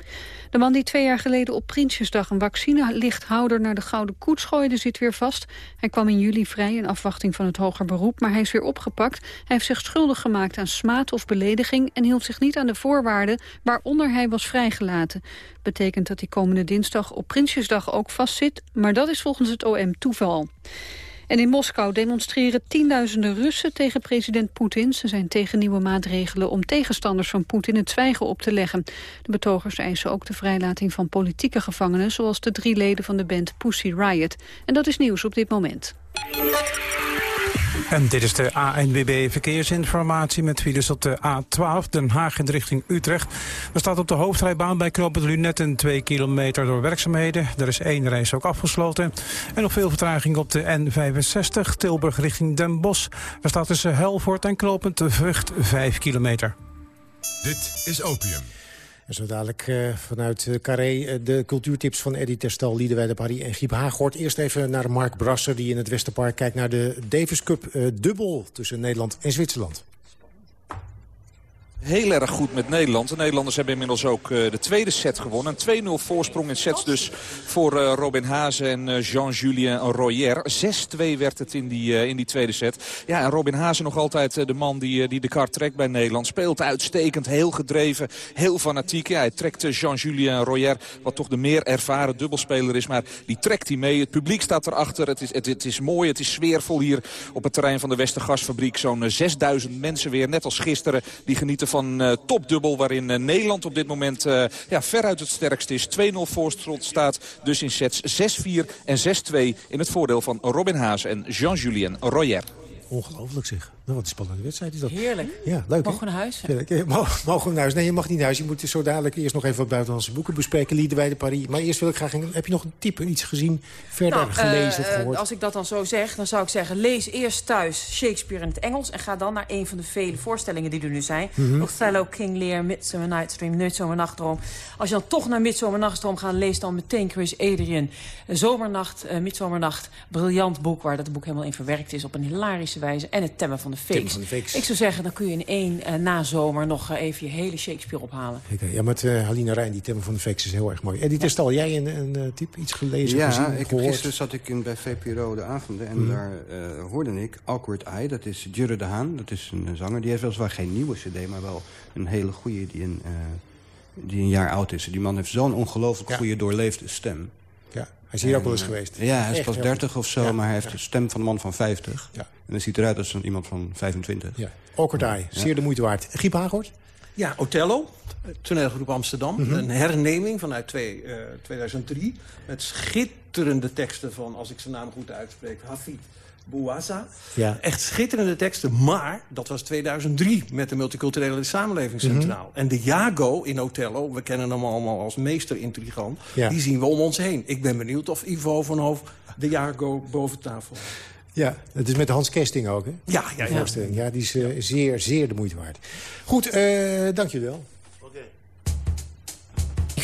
De man die twee jaar geleden op Prinsjesdag een vaccinelichthouder naar de Gouden Koets gooide zit weer vast. Hij kwam in juli vrij in afwachting van het hoger beroep, maar hij is weer opgepakt. Hij heeft zich schuldig gemaakt aan smaad of belediging en hield zich niet aan de voorwaarden waaronder hij was vrijgelaten. Betekent dat hij komende dinsdag op Prinsjesdag ook vastzit, maar dat is volgens het OM toeval. En in Moskou demonstreren tienduizenden Russen tegen president Poetin. Ze zijn tegen nieuwe maatregelen om tegenstanders van Poetin het zwijgen op te leggen. De betogers eisen ook de vrijlating van politieke gevangenen... zoals de drie leden van de band Pussy Riot. En dat is nieuws op dit moment. En dit is de ANWB Verkeersinformatie met files op de A12, Den Haag in richting Utrecht. Er staat op de hoofdrijbaan bij Knoopend Lunetten 2 kilometer door werkzaamheden. Er is één reis ook afgesloten. En nog veel vertraging op de N65, Tilburg richting Den Bosch. Er staat tussen Helvoort en Knoopend Vught 5 kilometer. Dit is Opium. En zo dadelijk uh, vanuit uh, Carré uh, de cultuurtips van Eddie Terstal, Liederwijde Paris en Giep Haaghoort. Eerst even naar Mark Brasser die in het Westerpark kijkt naar de Davis Cup dubbel tussen Nederland en Zwitserland heel erg goed met Nederland. De Nederlanders hebben inmiddels ook uh, de tweede set gewonnen. Een 2-0 voorsprong in sets dus voor uh, Robin Hazen en uh, Jean-Julien Royer. 6-2 werd het in die, in die tweede set. Ja, en Robin Hazen nog altijd de man die, die de kar trekt bij Nederland. Speelt uitstekend, heel gedreven, heel fanatiek. Ja, hij trekt Jean-Julien Royer, wat toch de meer ervaren dubbelspeler is. Maar die trekt hij mee. Het publiek staat erachter. Het is, het, het is mooi, het is sfeervol hier op het terrein van de Westergasfabriek. Zo'n 6000 mensen weer, net als gisteren, die genieten van uh, topdubbel waarin uh, Nederland op dit moment uh, ja, veruit het sterkst is. 2-0 voorsprong staat dus in sets 6-4 en 6-2 in het voordeel van Robin Haas en Jean-Julien Royer. Ongelooflijk zeg. Nou, wat een spannende wedstrijd is dat. Heerlijk. Ja, leuk Mogen we naar huis? Mogen we naar huis? Nee, je mag niet naar huis. Je moet zo dadelijk eerst nog even wat buitenlandse boeken bespreken. Liederwijde Paris. Maar eerst wil ik graag... Heb je nog een type, iets gezien, verder nou, gelezen uh, of gehoord? Als ik dat dan zo zeg, dan zou ik zeggen... lees eerst thuis Shakespeare in het Engels... en ga dan naar een van de vele voorstellingen die er nu zijn. Mm -hmm. Othello, King Lear, Midsummer Night's Dream, Midsummer Nachtdroom. Als je dan toch naar Midsummer Nachtdroom gaat... lees dan meteen Chris Adrian. Zomernacht, uh, Midsommernacht. Briljant boek waar dat boek helemaal in verwerkt is... op een hilarische wijze. En het thema van de Fakes. Ik zou zeggen, dan kun je in één uh, nazomer nog uh, even je hele Shakespeare ophalen. Ja, met uh, Halina Rijn, die thema van de Fakes is heel erg mooi. Eddie ja. Terstal, jij een, een type iets gelezen, ja, gezien, ik gehoord? gisteren zat ik in, bij VPRO de avonden en mm. daar hoorde ik Awkward Eye. Dat is Jurre de Haan, dat is een zanger. Die heeft weliswaar geen nieuwe cd, maar wel een hele goede die een, die een jaar oud is. Die man heeft zo'n ongelooflijk ja. goede doorleefde stem. Ja, hij is hier en, ook wel eens geweest. Ja, hij is pas 30 of zo, ja, maar hij heeft de stem van een man van 50. Ja. En hij ziet eruit als een, iemand van 25. Ja. Okkerdaai, zeer de moeite waard. Giep Hagort? Ja, Othello, toneelgroep Amsterdam. Mm -hmm. Een herneming vanuit twee, uh, 2003. Met schitterende teksten van, als ik zijn naam goed uitspreek, Hafid Bouaza. Ja. Echt schitterende teksten, maar dat was 2003 met de multiculturele samenleving centraal. Mm -hmm. En de Jago in Othello, we kennen hem allemaal als meester-intrigant... Ja. die zien we om ons heen. Ik ben benieuwd of Ivo van Hoof de Jago boven tafel Ja, het is met Hans Kesting ook, hè? Ja, ja, ja. ja die is zeer, zeer de moeite waard. Goed, dank je wel.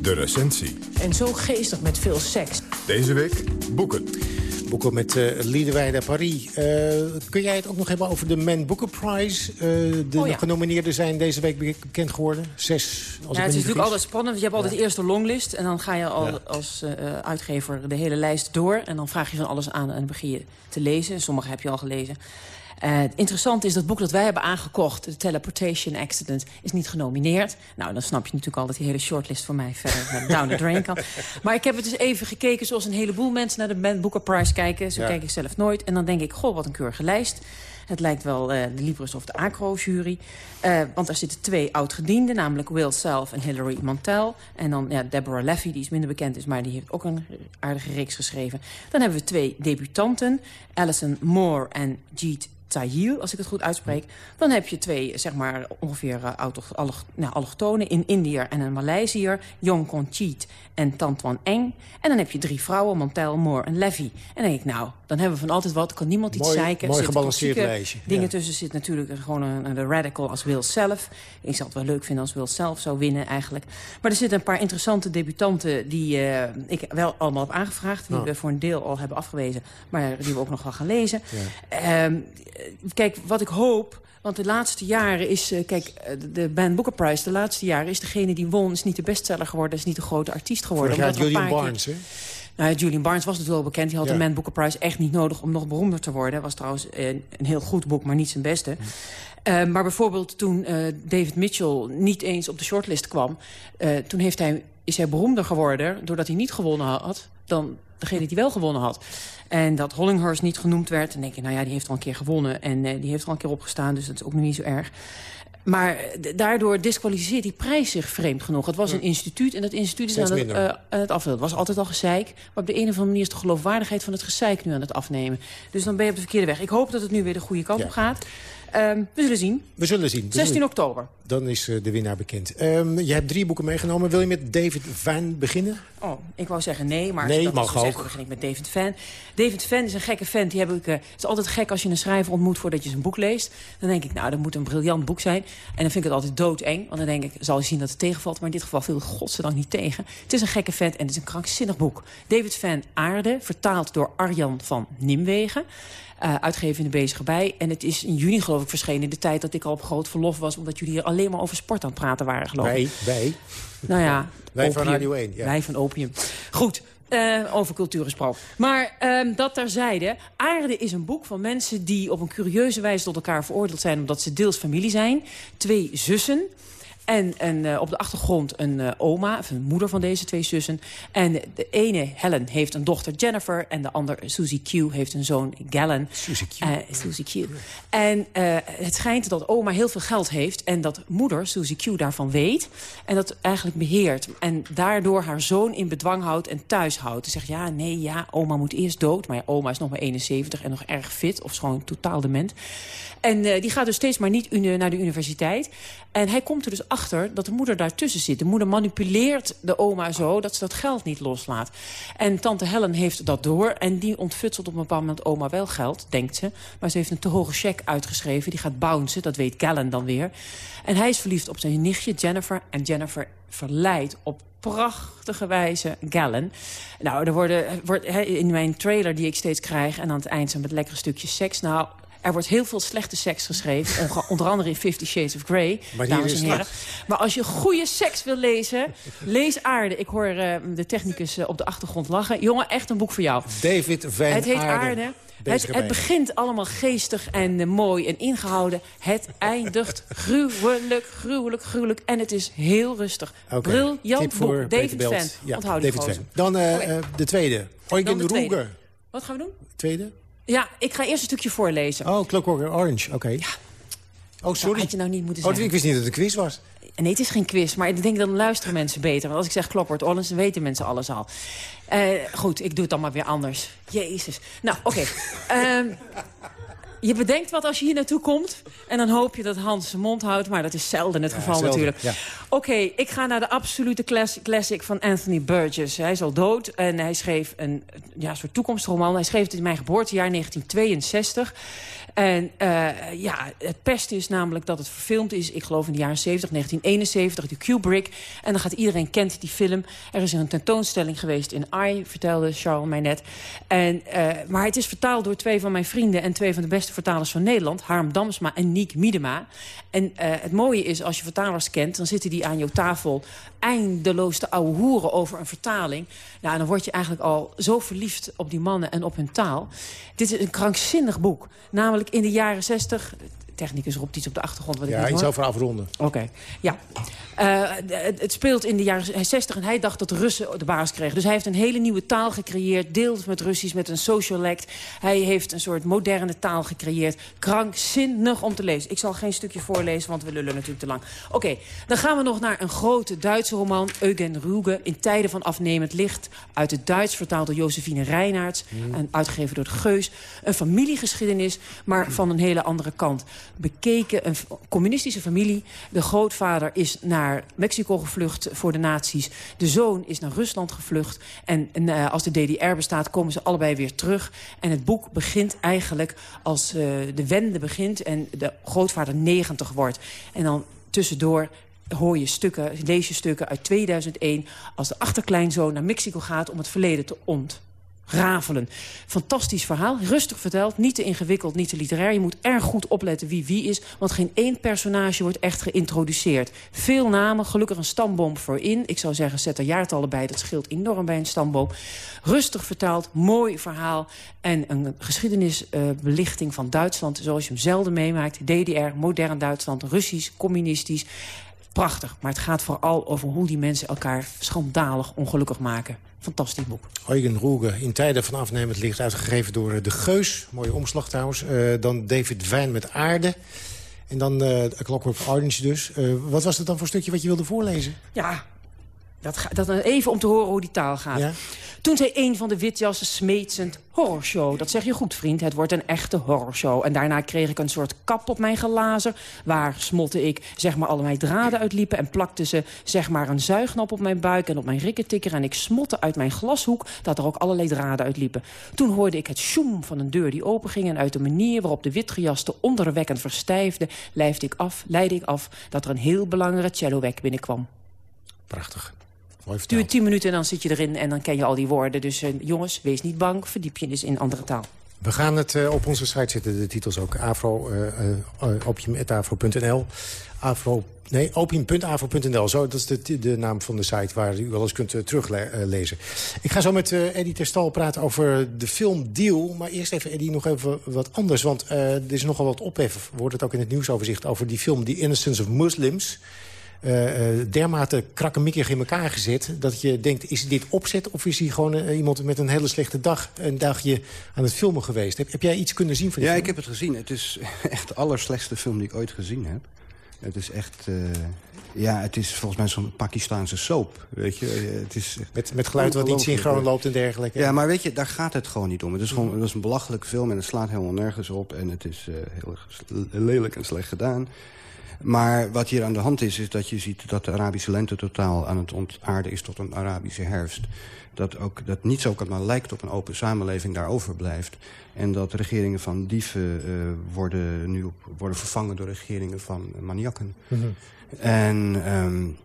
De recensie. En zo geestig met veel seks. Deze week boeken boeken met uh, Paris. Uh, kun jij het ook nog hebben over de Man Booker Prize? Uh, de oh, ja. genomineerden zijn deze week bekend geworden. Zes, als ja, het is natuurlijk altijd spannend. Je hebt altijd ja. eerst de longlist. En dan ga je al als uitgever de hele lijst door. En dan vraag je van alles aan en dan begin je te lezen. Sommige heb je al gelezen. Uh, het interessante is dat boek dat wij hebben aangekocht... The Teleportation Accident, is niet genomineerd. Nou, dan snap je natuurlijk al dat die hele shortlist voor mij verder down the drain kan. [laughs] Maar ik heb het dus even gekeken zoals een heleboel mensen... naar de Ben Booker Prize kijken. Zo kijk ik zelf nooit. En dan denk ik, goh, wat een keurige lijst. Het lijkt wel uh, de Libris of de Acro-jury. Uh, want daar zitten twee oud-gedienden, namelijk Will Self en Hilary Mantel. En dan ja, Deborah Leffy, die is minder bekend is... maar die heeft ook een aardige reeks geschreven. Dan hebben we twee debutanten, Alison Moore en Jeet Tahil, als ik het goed uitspreek. Dan heb je twee, zeg maar, ongeveer uh, nou, allochtonen in India en een Maleisiër. Yong Kon Cheet en Tantwan Eng. En dan heb je drie vrouwen, Mantel, Moore en Levy. En dan denk ik, nou, dan hebben we van altijd wat. kan niemand iets mooi, zeiken. Mooi gebalanceerd lijstje. Dingen tussen zit natuurlijk gewoon een, een, radical als Will zelf. Ik zou het wel leuk vinden als Will zelf zou winnen eigenlijk. Maar er zitten een paar interessante debutanten... die uh, ik wel allemaal heb aangevraagd. Die oh. we voor een deel al hebben afgewezen. Maar die we ook nog wel gaan lezen. Ja. Um, kijk, wat ik hoop... Want de laatste jaren is, uh, kijk, de Ben Booker Prize, de laatste jaren is degene die won, is niet de bestseller geworden, is niet de grote artiest geworden. Vorig jaar Julian Barnes, hè? Nou, Julian Barnes was natuurlijk wel bekend. Die had ja. de Man Booker Prize echt niet nodig om nog beroemder te worden. was trouwens een, een heel goed boek, maar niet zijn beste. Uh, maar bijvoorbeeld toen uh, David Mitchell niet eens op de shortlist kwam... Toen heeft hij, is hij beroemder geworden doordat hij niet gewonnen had... dan degene die wel gewonnen had. En dat Hollinghurst niet genoemd werd. Dan denk je, nou ja, die heeft al een keer gewonnen. En uh, die heeft al een keer opgestaan, dus dat is ook nog niet zo erg. Maar daardoor disqualificeert die prijs zich vreemd genoeg. Het was een instituut en dat instituut is aan het, uh, aan het afnemen. Het was altijd al gezeik. Maar op de een of andere manier is de geloofwaardigheid van het gezeik nu aan het afnemen. Dus dan ben je op de verkeerde weg. Ik hoop dat het nu weer de goede kant ja. op gaat. Um, we zullen zien. We zullen zien. 16 oktober. Dan is uh, de winnaar bekend. Um, je hebt drie boeken meegenomen. Wil je met David Van beginnen? Oh, ik wou zeggen nee, maar nee, dat mag ook. Zeggen, begin ik met David Van. David Van is een gekke fan. Die heb ik, uh, het is altijd gek als je een schrijver ontmoet voordat je zijn boek leest. Dan denk ik, nou, dat moet een briljant boek zijn. En dan vind ik het altijd doodeng. Want dan denk ik, zal je zien dat het tegenvalt. Maar in dit geval viel het godzijdank niet tegen. Het is een gekke fan en het is een krankzinnig boek. David Van Aarde, vertaald door Arjan van Nimwegen. Uh, uitgeven in de bezige bij. En het is in juni geloof ik verschenen in de tijd dat ik al op groot verlof was. Omdat jullie hier alleen maar over sport aan het praten waren geloof ik. Wij, wij. Nou ja. [laughs] wij opium. van Radio 1. Ja. Wij van Opium. Goed. Uh, over cultuur gesproken. Maar uh, dat terzijde. Aarde is een boek van mensen die op een curieuze wijze tot elkaar veroordeeld zijn... omdat ze deels familie zijn. Twee zussen. En, en uh, op de achtergrond een uh, oma, of een moeder van deze twee zussen. En de ene, Helen, heeft een dochter Jennifer. En de ander, Susie Q, heeft een zoon Galen. Susie Q. Uh, Susie Q. En het schijnt dat oma heel veel geld heeft. En dat moeder, Susie Q, daarvan weet. En dat eigenlijk beheert. En daardoor haar zoon in bedwang houdt en thuis houdt. Ze zegt, ja, nee, ja, oma moet eerst dood. Maar ja, oma is nog maar 71 en nog erg fit. Of gewoon totaal dement. En die gaat dus steeds maar niet naar de universiteit. En hij komt er dus achter dat de moeder daartussen zit. De moeder manipuleert de oma zo dat ze dat geld niet loslaat. En tante Helen heeft dat door. En die ontfutselt op een bepaald moment oma wel geld, denkt ze. Maar ze heeft een te hoge cheque uitgeschreven. Die gaat bouncen, dat weet Gallen dan weer. En hij is verliefd op zijn nichtje Jennifer. En Jennifer verleidt op prachtige wijze Gallen. Nou, er worden, in mijn trailer die ik steeds krijg... en aan het eind zijn met lekkere stukjes seks. Nou, er wordt heel veel slechte seks geschreven. onder andere in Fifty Shades of Grey, maar dames en heren. Maar als je goede seks wil lezen, lees Aarde. Ik hoor uh, de technicus uh, op de achtergrond lachen. Jongen, echt een boek voor jou. David Van Het heet Aarde. Het, het, begint allemaal geestig en uh, mooi en ingehouden. Het [laughs] eindigt gruwelijk, gruwelijk, gruwelijk. En het is heel rustig. Okay. Briljant boek. David Van. Ja, Onthoud David. Dan okay. de tweede. Eugen Ruger. Wat gaan we doen? Tweede. Ja, ik ga eerst een stukje voorlezen. Oh, Clockwork Orange, oké. Okay. Ja. Oh, sorry. had je nou niet moeten oh, zeggen. ik wist niet dat het een quiz was. Nee, het is geen quiz, maar ik denk dan luisteren mensen beter. Want als ik zeg Kloppert Ollens, dan weten mensen alles al. Uh, goed, ik doe het dan maar weer anders. Jezus. Nou, oké. Okay. [laughs] um, je bedenkt wat als je hier naartoe komt. En dan hoop je dat Hans zijn mond houdt. Maar dat is zelden het geval natuurlijk. Ja. Oké, okay, ik ga naar de absolute classic van Anthony Burgess. Hij is al dood en hij schreef een ja, soort toekomstroman. Hij schreef het in mijn geboortejaar 1962. En uh, ja, het pest is namelijk dat het verfilmd is... ik geloof in de jaren 70, 1971, de Kubrick. En dan gaat iedereen kent die film. Er is een tentoonstelling geweest in AI, vertelde Charles mij net. En, uh, maar het is vertaald door twee van mijn vrienden... en twee van de beste vertalers van Nederland. Harm Damsma en Niek Miedema. En uh, het mooie is, als je vertalers kent... dan zitten die aan jouw tafel eindeloos te ouwe hoeren over een vertaling. Nou, dan word je eigenlijk al zo verliefd op die mannen en op hun taal. Dit is een krankzinnig boek. Namelijk in de jaren zestig technicus roept iets op de achtergrond. Wat ja, ik iets over afronden. Oké, okay. ja. Uh, het speelt in de jaren 60 en hij dacht dat Russen de baas kregen. Dus hij heeft een hele nieuwe taal gecreëerd. Deels met Russisch, met een sociolect. Hij heeft een soort moderne taal gecreëerd. Krankzinnig om te lezen. Ik zal geen stukje voorlezen, want we lullen natuurlijk te lang. Oké, okay, dan gaan we nog naar een grote Duitse roman. Eugen Ruge, In tijden van afnemend licht. Uit het Duits vertaald door Josephine Reinaerts. Mm. En uitgegeven door de Geus. Een familiegeschiedenis, maar van een hele andere kant bekeken. Een communistische familie. De grootvader is naar Mexico gevlucht voor de nazi's. De zoon is naar Rusland gevlucht. En, en uh, als de DDR bestaat, komen ze allebei weer terug. En het boek begint eigenlijk als uh, de wende begint... en de grootvader 90 wordt. En dan tussendoor hoor je stukken, lees je stukken uit 2001... als de achterkleinzoon naar Mexico gaat om het verleden te ont rafelen. Fantastisch verhaal, rustig verteld, niet te ingewikkeld, niet te literair. Je moet erg goed opletten wie wie is, want geen één personage wordt echt geïntroduceerd. Veel namen, gelukkig een stamboom voorin. Ik zou zeggen, zet er jaartallen bij, dat scheelt enorm bij een stamboom. Rustig vertaald, mooi verhaal en een geschiedenisbelichting uh, van Duitsland... zoals je hem zelden meemaakt. DDR, modern Duitsland, Russisch, communistisch. Prachtig, maar het gaat vooral over hoe die mensen elkaar schandalig ongelukkig maken. Fantastisch boek. Eugen Roege, in tijden van afnemend licht, uitgegeven door De Geus. Mooie omslag trouwens. Uh, dan David Wijn met Aarde. En dan uh, Clockwork Orange dus. Uh, wat was het dan voor stukje wat je wilde voorlezen? Ja, dat, dat even om te horen hoe die taal gaat. Ja? Toen zei een van de witjassen smeetsend... horrorshow, dat zeg je goed, vriend. Het wordt een echte horrorshow. En daarna kreeg ik een soort kap op mijn glazen... waar, smotte ik, zeg maar, alle mijn draden uitliepen... en plakte ze, zeg maar, een zuignap op mijn buik en op mijn rikketikker... en ik smotte uit mijn glashoek dat er ook allerlei draden uitliepen. Toen hoorde ik het sjoem van een deur die openging... en uit de manier waarop de witgejaste onderwekkend verstijfde... leidde ik af, leidde ik af dat er een heel belangrijke cellowek binnenkwam. Prachtig. Duurt tien minuten en dan zit je erin en dan ken je al die woorden. Dus uh, jongens, wees niet bang, verdiep je eens in andere taal. We gaan het uh, op onze site zetten, de titels ook. Afro, uh, opium.afro.nl. Afro, nee, opium.afro.nl. Zo, dat is de, de naam van de site waar u wel eens kunt teruglezen. Ik ga zo met Eddie Terstal praten over de film Deal. Maar eerst even, Eddie, nog even wat anders. Want er is nogal wat ophef, wordt het ook in het nieuwsoverzicht... over die film The Innocence of Muslims... Uh, uh, dermate krakkemikkig in elkaar gezet... dat je denkt, is dit opzet of is hij gewoon uh, iemand met een hele slechte dag... een dagje aan het filmen geweest? Heb, heb jij iets kunnen zien van die Ja, film? ik heb het gezien. Het is [laughs] echt de allerslechtste film die ik ooit gezien heb. Het is echt... ja, het is volgens mij zo'n Pakistaanse soap, weet je. Het is met, met geluid wat niet synchroon loopt en dergelijke. Ja, maar weet je, daar gaat het gewoon niet om. Het is gewoon het is een belachelijke film en het slaat helemaal nergens op. En het is heel lelijk en slecht gedaan. Maar wat hier aan de hand is, is dat je ziet dat de Arabische lente totaal aan het ontaarden is tot een Arabische herfst. Dat, ook, dat niets ook maar lijkt op een open samenleving daarover blijft. En dat regeringen van dieven uh, worden nu op, worden vervangen door regeringen van maniakken. Mm -hmm. En... Um,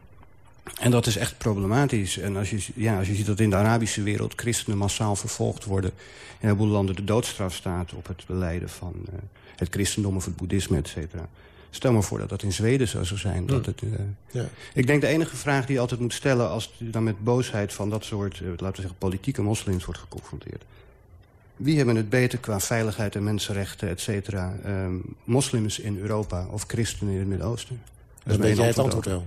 en dat is echt problematisch. En als je, ja, als je ziet dat in de Arabische wereld christenen massaal vervolgd worden... in een boel landen de doodstraf staat op het beleiden van uh, het christendom of het boeddhisme, et cetera. Stel maar voor dat dat in Zweden zo zou zijn. Dat het, uh, ja. Ik denk de enige vraag die je altijd moet stellen... als je dan met boosheid van dat soort, uh, laten we zeggen, politieke moslims wordt geconfronteerd. Wie hebben het beter qua veiligheid en mensenrechten, et cetera? Uh, moslims in Europa of christenen in het Midden-Oosten? Dat weet jij het antwoord wel.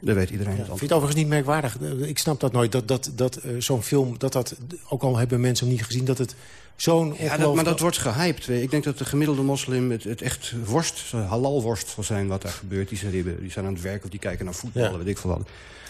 Dat weet iedereen. Ja, ik vind het overigens niet merkwaardig. Ik snap dat nooit. Dat, dat, dat uh, zo'n film, dat dat, ook al hebben mensen hem niet gezien... dat het zo'n ja, dat, Maar dat wordt gehyped. Ik denk dat de gemiddelde moslim het, het echt worst, halalworst zal zijn wat daar gebeurt. Die zijn, die zijn aan het werk of die kijken naar voetballen, ja. weet ik veel wat.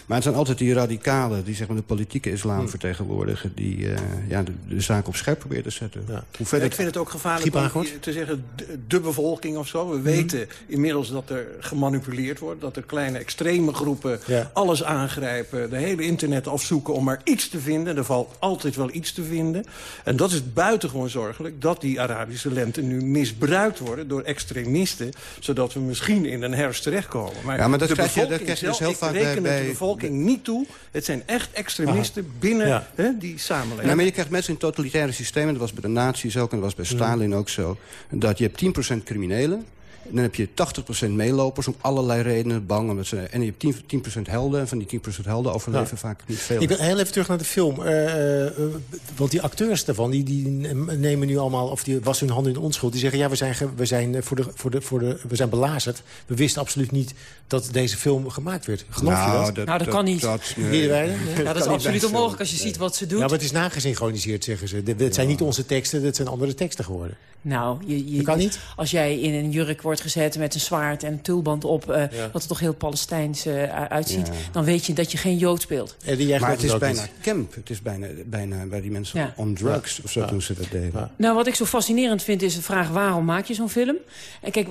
Maar het zijn altijd die radicalen, die zeg maar, de politieke islam hmm. vertegenwoordigen... die uh, ja, de, de, zaak op scherp proberen te zetten. Ja. Hoe verder ik vind het ook gevaarlijk om te zeggen de, bevolking of zo. We hmm. weten inmiddels dat er gemanipuleerd wordt. Dat er kleine extreme groepen ja. alles aangrijpen. De hele internet afzoeken om maar iets te vinden. Er valt altijd wel iets te vinden. En dat is buitengewoon zorgelijk dat die Arabische lente nu misbruikt worden door extremisten. Zodat we misschien in een herfst terechtkomen. Maar, ja, maar dat de krijg je, dat krijg je dus heel vaak bij, bevolking niet toe. Het zijn echt extremisten binnen hè, die samenleving. Ja, maar je krijgt mensen in totalitaire systemen. Dat was bij de nazi's ook en dat was bij Stalin ook zo. Dat je hebt 10% criminelen. En dan heb je 80% meelopers om allerlei redenen, bang. Omdat ze, en je hebt 10%, 10 helden. En van die 10% helden overleven vaak niet veel. Ik wil heel even terug naar de film. Uh, uh, want die acteurs daarvan, die, die nemen nu allemaal... of die was hun hand in de onschuld. Die zeggen, ja, we zijn, we zijn, voor de, voor de, voor de, we zijn belazerd. We wisten absoluut niet dat deze film gemaakt werd. Geloof nou, je dat? nou, dat, kan niet. Dat, nee. nee. [laughs] Ja, dat is absoluut onmogelijk als je ziet wat ze doen. Ja, maar het is nagesynchroniseerd, zeggen ze. Dit zijn niet onze teksten, dit zijn andere teksten geworden. Nou, je, je, kan niet? Als jij in een jurk wordt gezet met een zwaard en een tulband op... Uh, wat er toch heel Palestijns uh, uitziet... Ja. dan weet je dat je geen Jood speelt. maar het is bijna niet. camp. Het is bijna, bijna bij die mensen ja. on drugs. Ja. Of zo doen ze dat deden. Nou, wat ik zo fascinerend vind is de vraag... waarom maak je zo'n film? En kijk,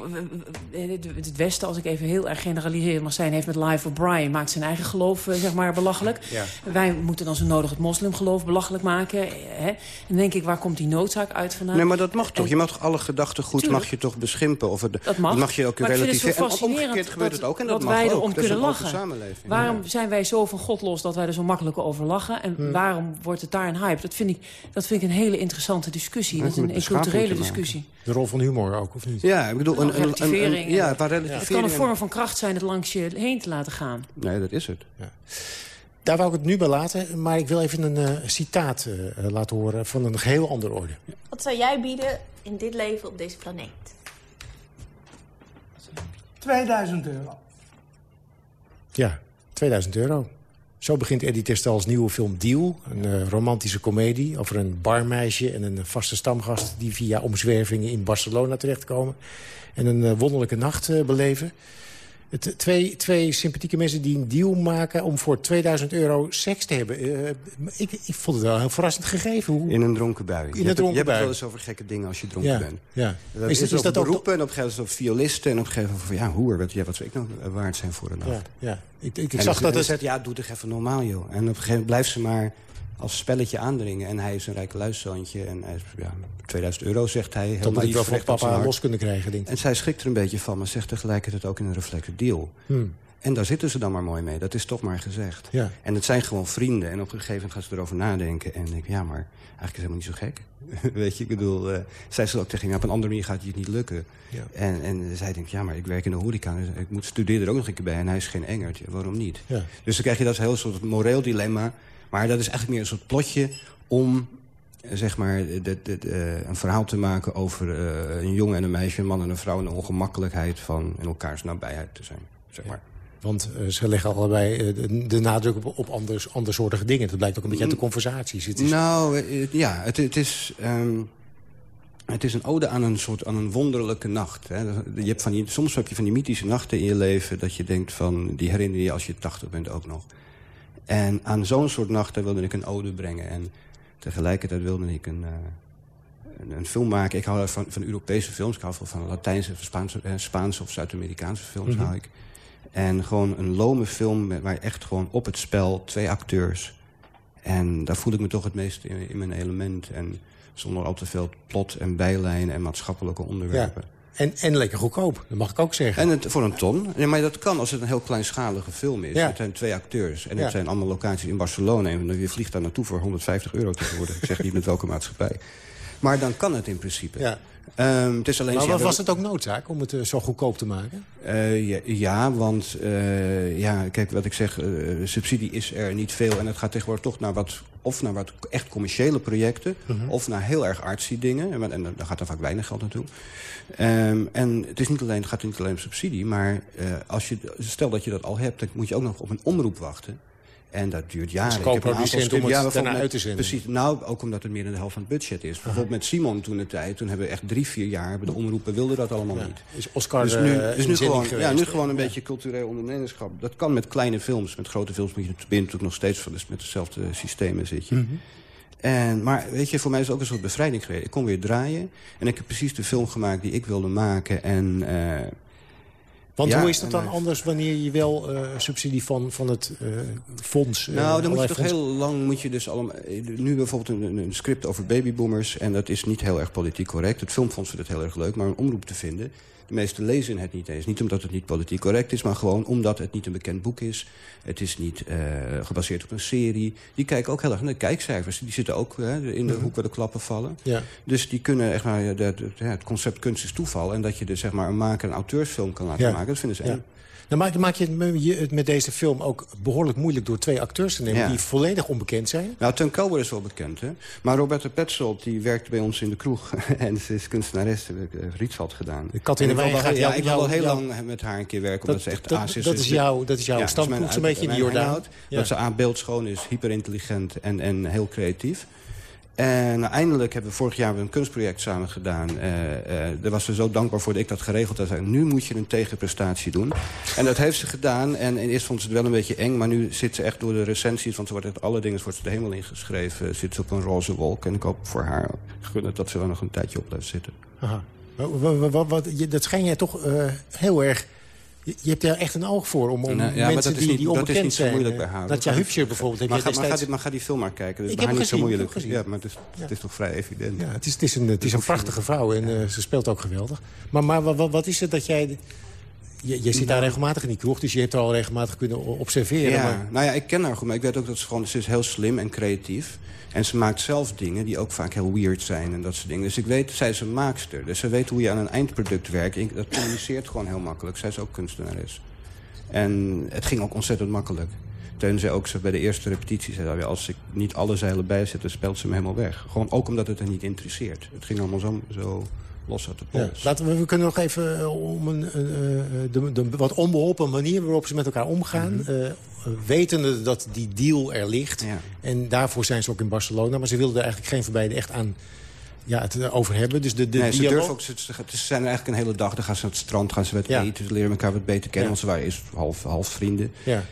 het Westen, als ik even heel erg generaliserend mag zijn... heeft met Life of Brian maakt zijn eigen geloof uh, zeg maar belachelijk. Wij moeten dan zo nodig het moslimgeloof belachelijk maken. Hè? En dan denk ik, waar komt die noodzaak uit vandaan? Nee, maar dat mag toch? mag toch alle gedachtegoed mag je toch beschimpen? Of het, dat mag. mag je ook maar relatief... En omgekeerd gebeurt het ook. En dat, dat wij erom kunnen lachen. Waarom zijn wij zo van God los dat wij er zo makkelijk over lachen? En hmm. waarom wordt het daar een hype? Dat vind ik, dat vind ik een hele interessante discussie. Dat is een, een culturele discussie. De rol van humor ook, of niet? Ja, ik bedoel... Een, relativering. Een, ja, waar relativering. Het kan een vorm van kracht zijn het langs je heen te laten gaan. Nee, dat is het. Ja. Daar wou ik het nu bij laten, maar ik wil even een uh, citaat uh, laten horen van een geheel andere orde. Wat zou jij bieden in dit leven op deze planeet? 2000 euro. Ja, 2000 euro. Zo begint Eddie Terstals nieuwe film Deal. Een uh, romantische komedie over een barmeisje en een vaste stamgast... die via omzwervingen in Barcelona terechtkomen. En een wonderlijke nacht beleven. Het, twee, twee sympathieke mensen die een deal maken om voor 2000 euro seks te hebben. Uh, ik, ik vond het wel heel verrassend gegeven. Hoe... In een dronken bui. In een dronken je hebt het wel eens over gekke dingen als je dronken ja, bent. Ja. Dat is, is, is dat beroepen en op een gegeven moment violisten... en op een gegeven moment van, ja, hoer, wat, ja, wat zou ik nou waard zijn voor een nacht? Ja, ja. Ik, ik, ik zag dat het... Zegt, ja, doe toch even normaal, joh. En op een gegeven moment blijft ze maar als spelletje aandringen. En hij is een rijke luiszoontje. En hij is, ja, 2000 euro, zegt hij. Dat ik wel van papa los kunnen krijgen, denk ik. En zij schrikt er een beetje van, maar zegt tegelijkertijd ook in een reflected deal. Hmm. En daar zitten ze dan maar mooi mee. Dat is toch maar gezegd. Ja. En het zijn gewoon vrienden. En op een gegeven moment gaan ze erover nadenken. En denk ja, maar eigenlijk is het helemaal niet zo gek. [laughs] Weet je, ik bedoel... Uh, zij ze ook tegen ja, op een andere manier gaat het niet lukken. Ja. En, en zij denkt, ja, maar ik werk in de horeca. Dus ik moet studeren er ook nog een keer bij. En hij is geen engert. Waarom niet? Ja. Dus dan krijg je dat heel soort moreel dilemma. Maar dat is eigenlijk meer een soort plotje om zeg maar, de, de, de, een verhaal te maken over uh, een jongen en een meisje... een man en een vrouw en de ongemakkelijkheid van in elkaars nabijheid te zijn. Zeg maar. Want uh, ze leggen allebei uh, de, nadruk op, op anders, andersoortige dingen. Dat blijkt ook een beetje uit de conversaties. Het is... Nou, ja, het, het is... Um, het is een ode aan een soort aan een wonderlijke nacht. Hè. Je hebt van die, soms heb je van die mythische nachten in je leven... dat je denkt van, die herinner je als je 80 bent ook nog. En aan zo'n soort nachten wilde ik een ode brengen. En tegelijkertijd wilde ik een, uh, een, een, film maken. Ik hou van, van Europese films. Ik hou van Latijnse, Spaanse, eh, Spaanse of Zuid-Amerikaanse films. Mm -hmm. hou ik. En gewoon een lome film waar echt gewoon op het spel twee acteurs. En daar voel ik me toch het meest in, in mijn element. En zonder al te veel plot en bijlijnen en maatschappelijke onderwerpen. Ja. En, en lekker goedkoop, dat mag ik ook zeggen. En het, voor een ton. Ja, maar dat kan als het een heel kleinschalige film is. Ja. Het zijn twee acteurs. En het ja. zijn allemaal locaties in Barcelona. En je vliegt daar naartoe voor 150 euro tegenwoordig. ik zeg niet met welke maatschappij. Maar dan kan het in principe. Ja. Um, het is alleen, maar ja, was het ook noodzaak om het uh, zo goedkoop te maken? Uh, ja, ja, want uh, ja, kijk wat ik zeg, subsidie is er niet veel. En het gaat tegenwoordig toch naar wat, of naar wat echt commerciële projecten... Mhm. -huh. of naar heel erg artsy dingen. En, en daar gaat er vaak weinig geld naartoe. Um, en het, is niet alleen, het gaat niet alleen om subsidie, maar als je, stel dat je dat al hebt... dan moet je ook nog op een omroep wachten. En dat duurt jaren. Dus co-producent om het daarna uit te zenden. Precies, nou, ook omdat het meer dan de helft van het budget is. Bijvoorbeeld met Simon toen de tijd, toen hebben we echt drie, vier jaar... de omroepen wilden dat allemaal ja. niet. Is Oscar dus nu, uh, dus nu gewoon, geweest, ja, nu gewoon een ja. beetje cultureel ondernemerschap. Dat kan met kleine films. Met grote films moet je binnen natuurlijk nog steeds van, dus met dezelfde systemen zit je. Mhm. Mm -hmm. En, maar weet je, voor mij is het ook een soort bevrijding geweest. Ik kon weer draaien en ik heb precies de film gemaakt die ik wilde maken. En... Uh, want ja, hoe is dat dan anders wanneer je wel uh, subsidie van, van het uh, fonds... Uh, nou, dan moet je toch heel lang... Moet je dus allemaal, nu bijvoorbeeld een, een, script over babyboomers... en dat is niet heel erg politiek correct. Het filmfonds vindt het heel erg leuk, maar een omroep te vinden... De meesten lezen het niet eens. Niet omdat het niet politiek correct is, maar gewoon omdat het niet een bekend boek is. Het is niet uh, gebaseerd op een serie. Die kijken ook heel erg naar de kijkcijfers. Die zitten ook uh, in de hoek waar de klappen vallen. Ja. Dus die kunnen echt maar, de, de, de, het concept kunst is toeval. En dat je dus zeg maar, een maker een auteursfilm kan laten ja. maken, dat vinden ze eng. Dan maak, maak je het met deze film ook behoorlijk moeilijk... door twee acteurs te nemen ja. die volledig onbekend zijn. Nou, Teun Kober is wel bekend, hè. Maar Roberta Petzold, die werkt bij ons in de kroeg. [laughs] en ze is kunstenares, heb ik uh, Rietveld gedaan. De kat in de wijn gaat Ja, ik wil al heel jou, lang met haar een keer werken. Omdat dat, ze echt dat, is. Dat is, jouw, dat is jouw ja, standpunt, zo'n beetje in Jordaan. Ja. Dat ze aan beeldschoon is, hyperintelligent en, en heel creatief. En eindelijk hebben we vorig jaar een kunstproject samen gedaan. Uh, uh, daar was ze zo dankbaar voor dat ik dat geregeld had. Nu moet je een tegenprestatie doen. En dat heeft ze gedaan. En eerst vond ze het wel een beetje eng. Maar nu zit ze echt door de recensies. Want ze wordt echt alle dingen wordt de hemel ingeschreven. Zit ze op een roze wolk. En ik hoop voor haar gunnen dat ze er nog een tijdje op blijft zitten. Aha. Wat, dat schijn jij toch uh, heel erg... Je hebt daar echt een oog voor om, om nou, ja, mensen die, niet, die onbekend dat is niet zijn. zo moeilijk bij haar. Natja bijvoorbeeld. Heb maar, ga, destijds... maar, ga, maar ga die film maar kijken. Is ik heb haar niet zo moeilijk. gezien. Ja, maar het is, ja. het is toch vrij evident. Ja, het is, het is een, het is een prachtige vrouw en uh, ze speelt ook geweldig. Maar, maar wat, wat is het dat jij... Je, je zit daar regelmatig in die kroeg, dus je hebt er al regelmatig kunnen observeren. Ja, maar... nou ja, ik ken haar goed, maar ik weet ook dat ze gewoon... Ze is heel slim en creatief. En ze maakt zelf dingen die ook vaak heel weird zijn en dat soort dingen. Dus ik weet, zij is een maakster. Dus ze weet hoe je aan een eindproduct werkt. Dat communiceert gewoon heel makkelijk. Zij is ook kunstenares. En het ging ook ontzettend makkelijk. Teun zei ook ze bij de eerste repetitie... Zei, als ik niet alle zeilen bijzet, dan speelt ze me helemaal weg. Gewoon ook omdat het haar niet interesseert. Het ging allemaal zo, zo los uit de pols. Ja, laten we, we kunnen nog even om een, uh, de, de, wat onbeholpen manier waarop ze met elkaar omgaan... Mm -hmm. wetende dat die deal er ligt. Ja. En daarvoor zijn ze ook in Barcelona. Maar ze wilden er eigenlijk geen van beiden echt aan ja, het over hebben. Dus de, de nee, ze, dialoog... durven ook, ze, ze, ze zijn eigenlijk een hele dag. Dan gaan ze naar het strand, gaan ze wat ja. eten. Ze leren elkaar wat beter kennen. Ja. Want ze waren eerst half, half vrienden. Ja.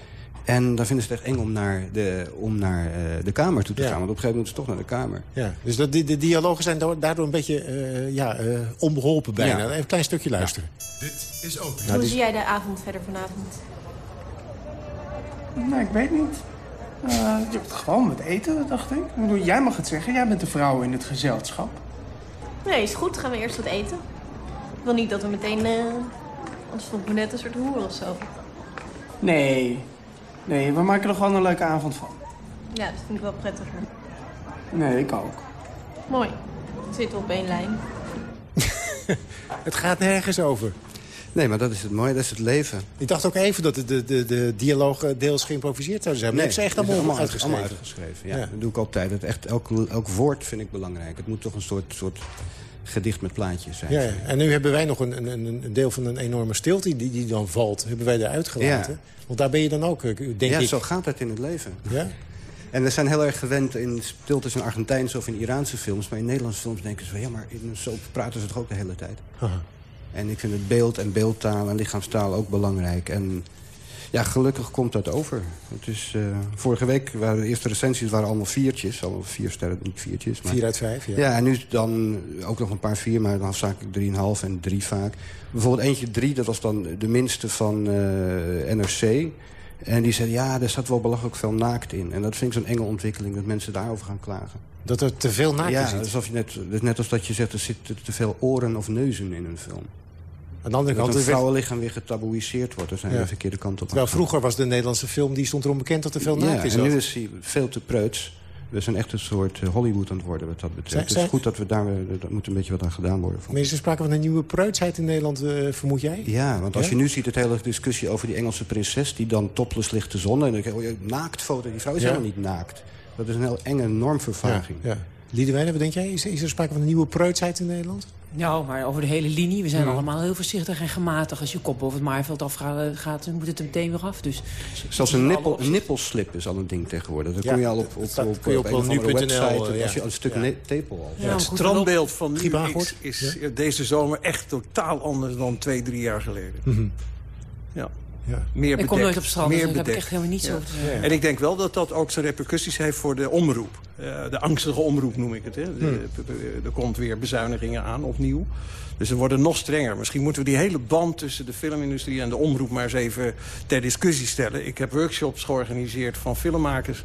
En dan vinden ze het echt eng om naar de, om naar, uh, de kamer toe te ja. gaan. Want op een gegeven moment moeten ze toch naar de kamer. Ja. Dus dat, de, de dialogen zijn daardoor een beetje uh, ja, uh, onbeholpen bijna. Even een klein stukje luisteren. Dit is ook. Hoe zie jij de avond verder vanavond? Nou, ik weet niet. Uh, gewoon met eten, dacht ik. ik bedoel, jij mag het zeggen, jij bent de vrouw in het gezelschap. Nee, is goed. Gaan we eerst wat eten. Ik wil niet dat we meteen... Uh, anders voel ik me net een soort hoer of zo. Nee. Nee, we maken er gewoon een leuke avond van. Ja, dat vind ik wel prettiger. Nee, ik ook. Mooi. We zitten op één lijn. [laughs] het gaat nergens over. Nee, maar dat is het mooie, dat is het leven. Ik dacht ook even dat de, de, de, de dialoog deels geïmproviseerd zouden zijn. Maar nee, ze echt allemaal, allemaal uitgeschreven. Allemaal uitgeschreven, ja. ja. Dat doe ik altijd. Het echt, elk, elk woord vind ik belangrijk. Het moet toch een soort, soort gedicht met plaatjes. Ja, ja. En nu hebben wij nog een, een, een deel van een enorme stilte die, die dan valt. Hebben wij eruit gelaten. Ja. Want daar ben je dan ook, denk ja, ik... zo gaat het in het leven. Ja? En we zijn heel erg gewend in stiltes in Argentijnse of in Iraanse films. Maar in Nederlandse films denken ze van... ja, maar in zo praten ze toch ook de hele tijd. Aha. En ik vind het beeld en beeldtaal en lichaamstaal ook belangrijk. En ja, gelukkig komt dat over. Het is, uh, vorige week waren de eerste recensies waren allemaal viertjes. Allemaal vier sterren, niet viertjes. Maar... Vier uit vijf, ja. Ja, en nu dan ook nog een paar vier, maar dan ik drieënhalf en drie vaak. Bijvoorbeeld eentje drie, dat was dan de minste van uh, NRC. En die zei, ja, er staat wel belachelijk veel naakt in. En dat vind ik zo'n enge ontwikkeling, dat mensen daarover gaan klagen. Dat er te veel naakt ja, is? Ja, alsof je net, net als dat je zegt, er zitten te veel oren of neuzen in een film. Aan de andere dat kant... een vrouwenlichaam weer getaboeiseerd wordt. Zijn we Ja. de verkeerde kant op. Terwijl vroeger was de Nederlandse film... die stond erom bekend dat er veel naakt is. en nu is hij veel te preuts. We zijn echt een soort Hollywood aan het worden wat dat betreft. Het is goed dat we daar... Dat moet een beetje wat aan gedaan worden. Maar is er sprake van een nieuwe preutsheid in Nederland, vermoed jij? Ja, want als je nu ziet het hele discussie over die Engelse prinses... die dan topless ligt te zonnen. En dan oh, je naaktfoto. Die vrouw is helemaal niet naakt. Dat is een heel enge normvervaging. Ja, ja. wat denk jij? Is, is er sprake van een nieuwe preutsheid in Nederland? Nou, maar over de hele linie. We zijn allemaal heel voorzichtig en gematigd. Als je kop boven het maaiveld afgaat, gaat, moet het er meteen weer af. Dus, Zelfs een, nippel, een nippelslip is al een ding tegenwoordig. Dat kun je al op, op, op, op, op, op een website. Ja. Als je een stuk ja. tepel al. Ja, het strandbeeld van nu is, is deze zomer echt totaal anders dan twee, drie jaar geleden. Mm -hmm. Ja. Ja. Meer bedekt, ik kom nooit op strand, meer dus daar heb ik echt helemaal niets over te zeggen. En ik denk wel dat dat ook zijn repercussies heeft voor de omroep. Uh, de angstige omroep noem ik het. Hè. Hmm. Er komt weer bezuinigingen aan, opnieuw. Dus ze worden nog strenger. Misschien moeten we die hele band tussen de filmindustrie en de omroep... maar eens even ter discussie stellen. Ik heb workshops georganiseerd van filmmakers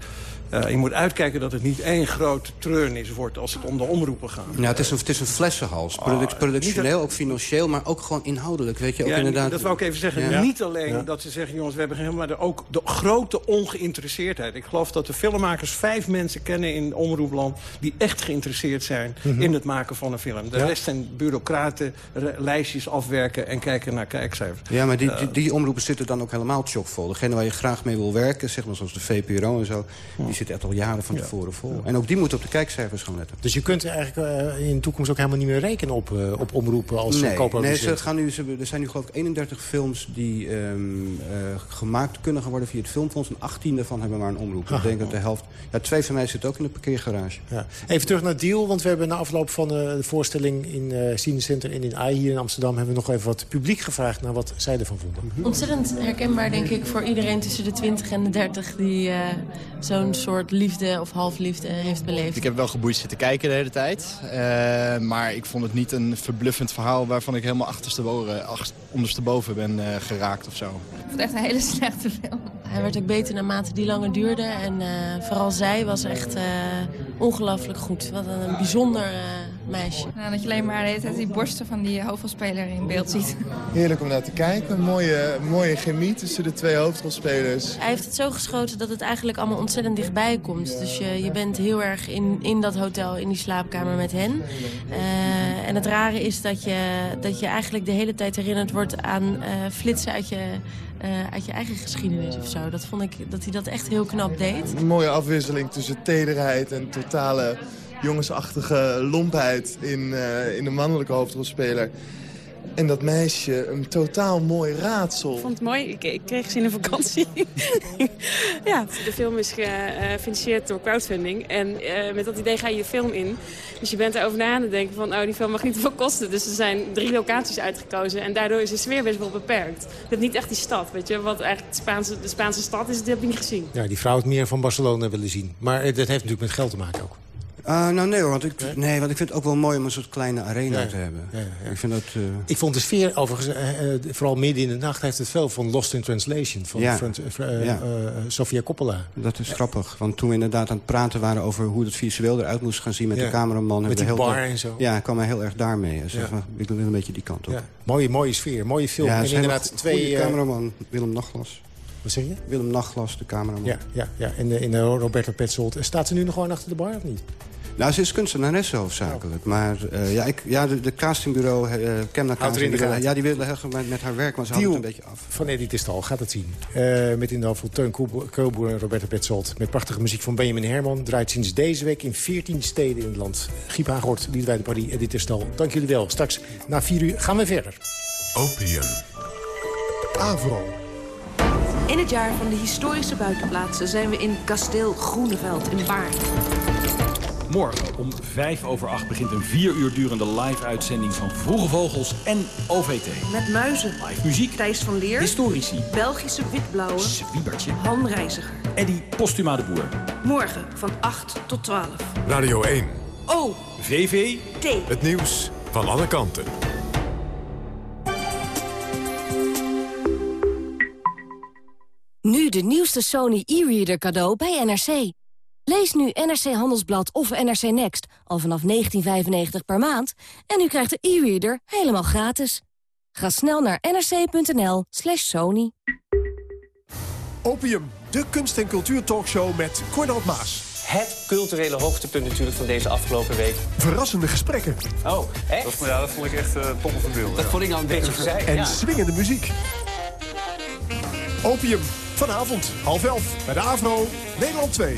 uh, je moet uitkijken dat het niet één grote treurnis wordt als het om de omroepen gaat. Ja, het is een, het is een flessenhals. Oh, Product, productioneel, ook financieel, maar ook gewoon inhoudelijk. Weet je, ook ja, inderdaad... Dat wil ik even zeggen. Niet alleen dat ze zeggen, jongens, we hebben geen... maar ook de grote ongeïnteresseerdheid. Ik geloof dat de filmmakers vijf mensen kennen in omroepland... die echt geïnteresseerd zijn mhm. in het maken van een film. De rest zijn bureaucraten, lijstjes afwerken en kijken naar kijkcijfers. Ja, maar die, die, die omroepen zitten dan ook helemaal chockvol. Degene waar je graag mee wil werken, zeg maar zoals de VPRO en zo... die zit echt al jaren van tevoren vol. En ook die moeten op de kijkcijfers gaan letten. Dus je kunt eigenlijk uh, in de toekomst ook helemaal niet meer rekenen op, uh, op omroepen als nee, Nee, ze gaan nu, ze, er zijn nu geloof ik 31 films die um, uh, gemaakt kunnen worden via het filmfonds. En 18 daarvan hebben maar een omroep. Ah, ik denk dat de helft... Ja, twee van mij zitten ook in de parkeergarage. Ja. Even terug naar Deal, want we hebben na afloop van de voorstelling in uh, Cinecenter en in AI hier in Amsterdam... hebben we nog even wat publiek gevraagd naar wat zij ervan vonden. Ontzettend herkenbaar, denk ik, voor iedereen tussen de 20 en de 30... die zo'n soort liefde of halfliefde heeft beleefd. Ik heb wel geboeid zitten kijken de hele tijd. Uh, maar ik vond het niet een verbluffend verhaal waarvan ik helemaal achtersteboven, ondersteboven ben uh, geraakt of zo. Ik vond het echt een hele [laughs] slechte film. Hij werd ook beter naarmate die langer duurde. En uh, vooral zij was echt ongelooflijk goed. Wat een bijzonder meisje. Nou, dat je alleen maar de hele tijd die borsten van die hoofdrolspeler in beeld ziet. [laughs] Heerlijk om naar te kijken. Mooie, mooie chemie tussen de twee hoofdrolspelers. Hij heeft het zo geschoten dat het eigenlijk allemaal ontzettend dichtbij komt. Dus je, je bent heel erg in, in dat hotel, in die slaapkamer met hen. Uh, en het rare is dat je, dat je eigenlijk de hele tijd herinnerd wordt aan uh, flitsen uit je, uh, uit je eigen geschiedenis of zo. Dat vond ik dat hij dat echt heel knap deed. Een mooie afwisseling tussen tederheid en totale jongensachtige lompheid in, uh, in de mannelijke hoofdrolspeler. En dat meisje, een totaal mooi raadsel. Ik vond het mooi. Ik, ik kreeg zin in vakantie. [laughs] ja, de film is gefinancierd door crowdfunding. En uh, met dat idee ga je je film in. Dus je bent erover na aan het denken van... oh, die film mag niet te veel kosten. Dus er zijn drie locaties uitgekozen. En daardoor is de sfeer best wel beperkt. Je hebt niet echt die stad, weet je. Wat eigenlijk de Spaanse, de Spaanse stad is, dat heb je niet gezien. Ja, die vrouw had meer van Barcelona willen zien. Maar dat heeft natuurlijk met geld te maken ook. Uh, nou nee, want ik, nee? want ik vind het ook wel mooi om een soort kleine arena te hebben. Ja, ik, vind dat, uh... ik vond de sfeer overigens, uh, vooral midden in de nacht... heeft het veel van Lost in Translation, van Sofia Coppola. Dat is grappig, want toen we inderdaad aan het praten waren... over hoe het visueel eruit moest gaan zien met de cameraman... Met die heel bar en zo. Ja, kwam hij heel erg daarmee. Maar, ik wil een beetje die kant op. Mooie, mooie sfeer, mooie film. en inderdaad twee... cameraman, Willem Nachlas. Wat zeg je? Willem Nachlas, de cameraman. Ja, ja, ja. en, in Roberto Petzold. Staat ze nu nog gewoon achter de bar of niet? Nou, ze is kunstenaresse hoofdzakelijk. Maar uh, ja, ik, ja, de, de castingbureau, uh, Kemna castingbureau... Ja, die wilde heel met, met haar werk, maar ze had het een beetje af. Van Eddie Tistal gaat het zien. Uh, met in de hoofdrol Teun Koolboer en Roberta Petzold. Met prachtige muziek van Benjamin Herman. Draait sinds deze week in 14 steden in het land. Giep de Paris, Eddie Tistal. Dank jullie wel. Straks na 4 uur gaan we verder. Opium. Avro. In het jaar van de historische buitenplaatsen zijn we in kasteel Groeneveld in Baarn. Morgen om 5 over 8 begint een 4 uur durende live-uitzending van Vroege Vogels en OVT. Met muizen, live muziek, Thijs van Leer, historici, Belgische witblauwe, Zwiebertje, Han Reiziger, Eddie Postuma de Boer. Morgen van 8 tot 12. Radio 1. O. VV. T. Het nieuws van alle kanten. Nu de nieuwste Sony e-reader cadeau bij NRC. Lees nu NRC Handelsblad of NRC Next al vanaf 19,95 per maand... en u krijgt de e-reader helemaal gratis. Ga snel naar nrc.nl slash sony. Opium, de kunst- en cultuurtalkshow met Cornald Maas. het culturele hoogtepunt natuurlijk van deze afgelopen week. Verrassende gesprekken. Oh, echt? Dat, ja, dat vond ik echt uh, toppen van beeld. Dat vond ik nou een beetje verzeild. En ja. swingende muziek. Opium, vanavond, half elf, bij de AVRO, Nederland 2.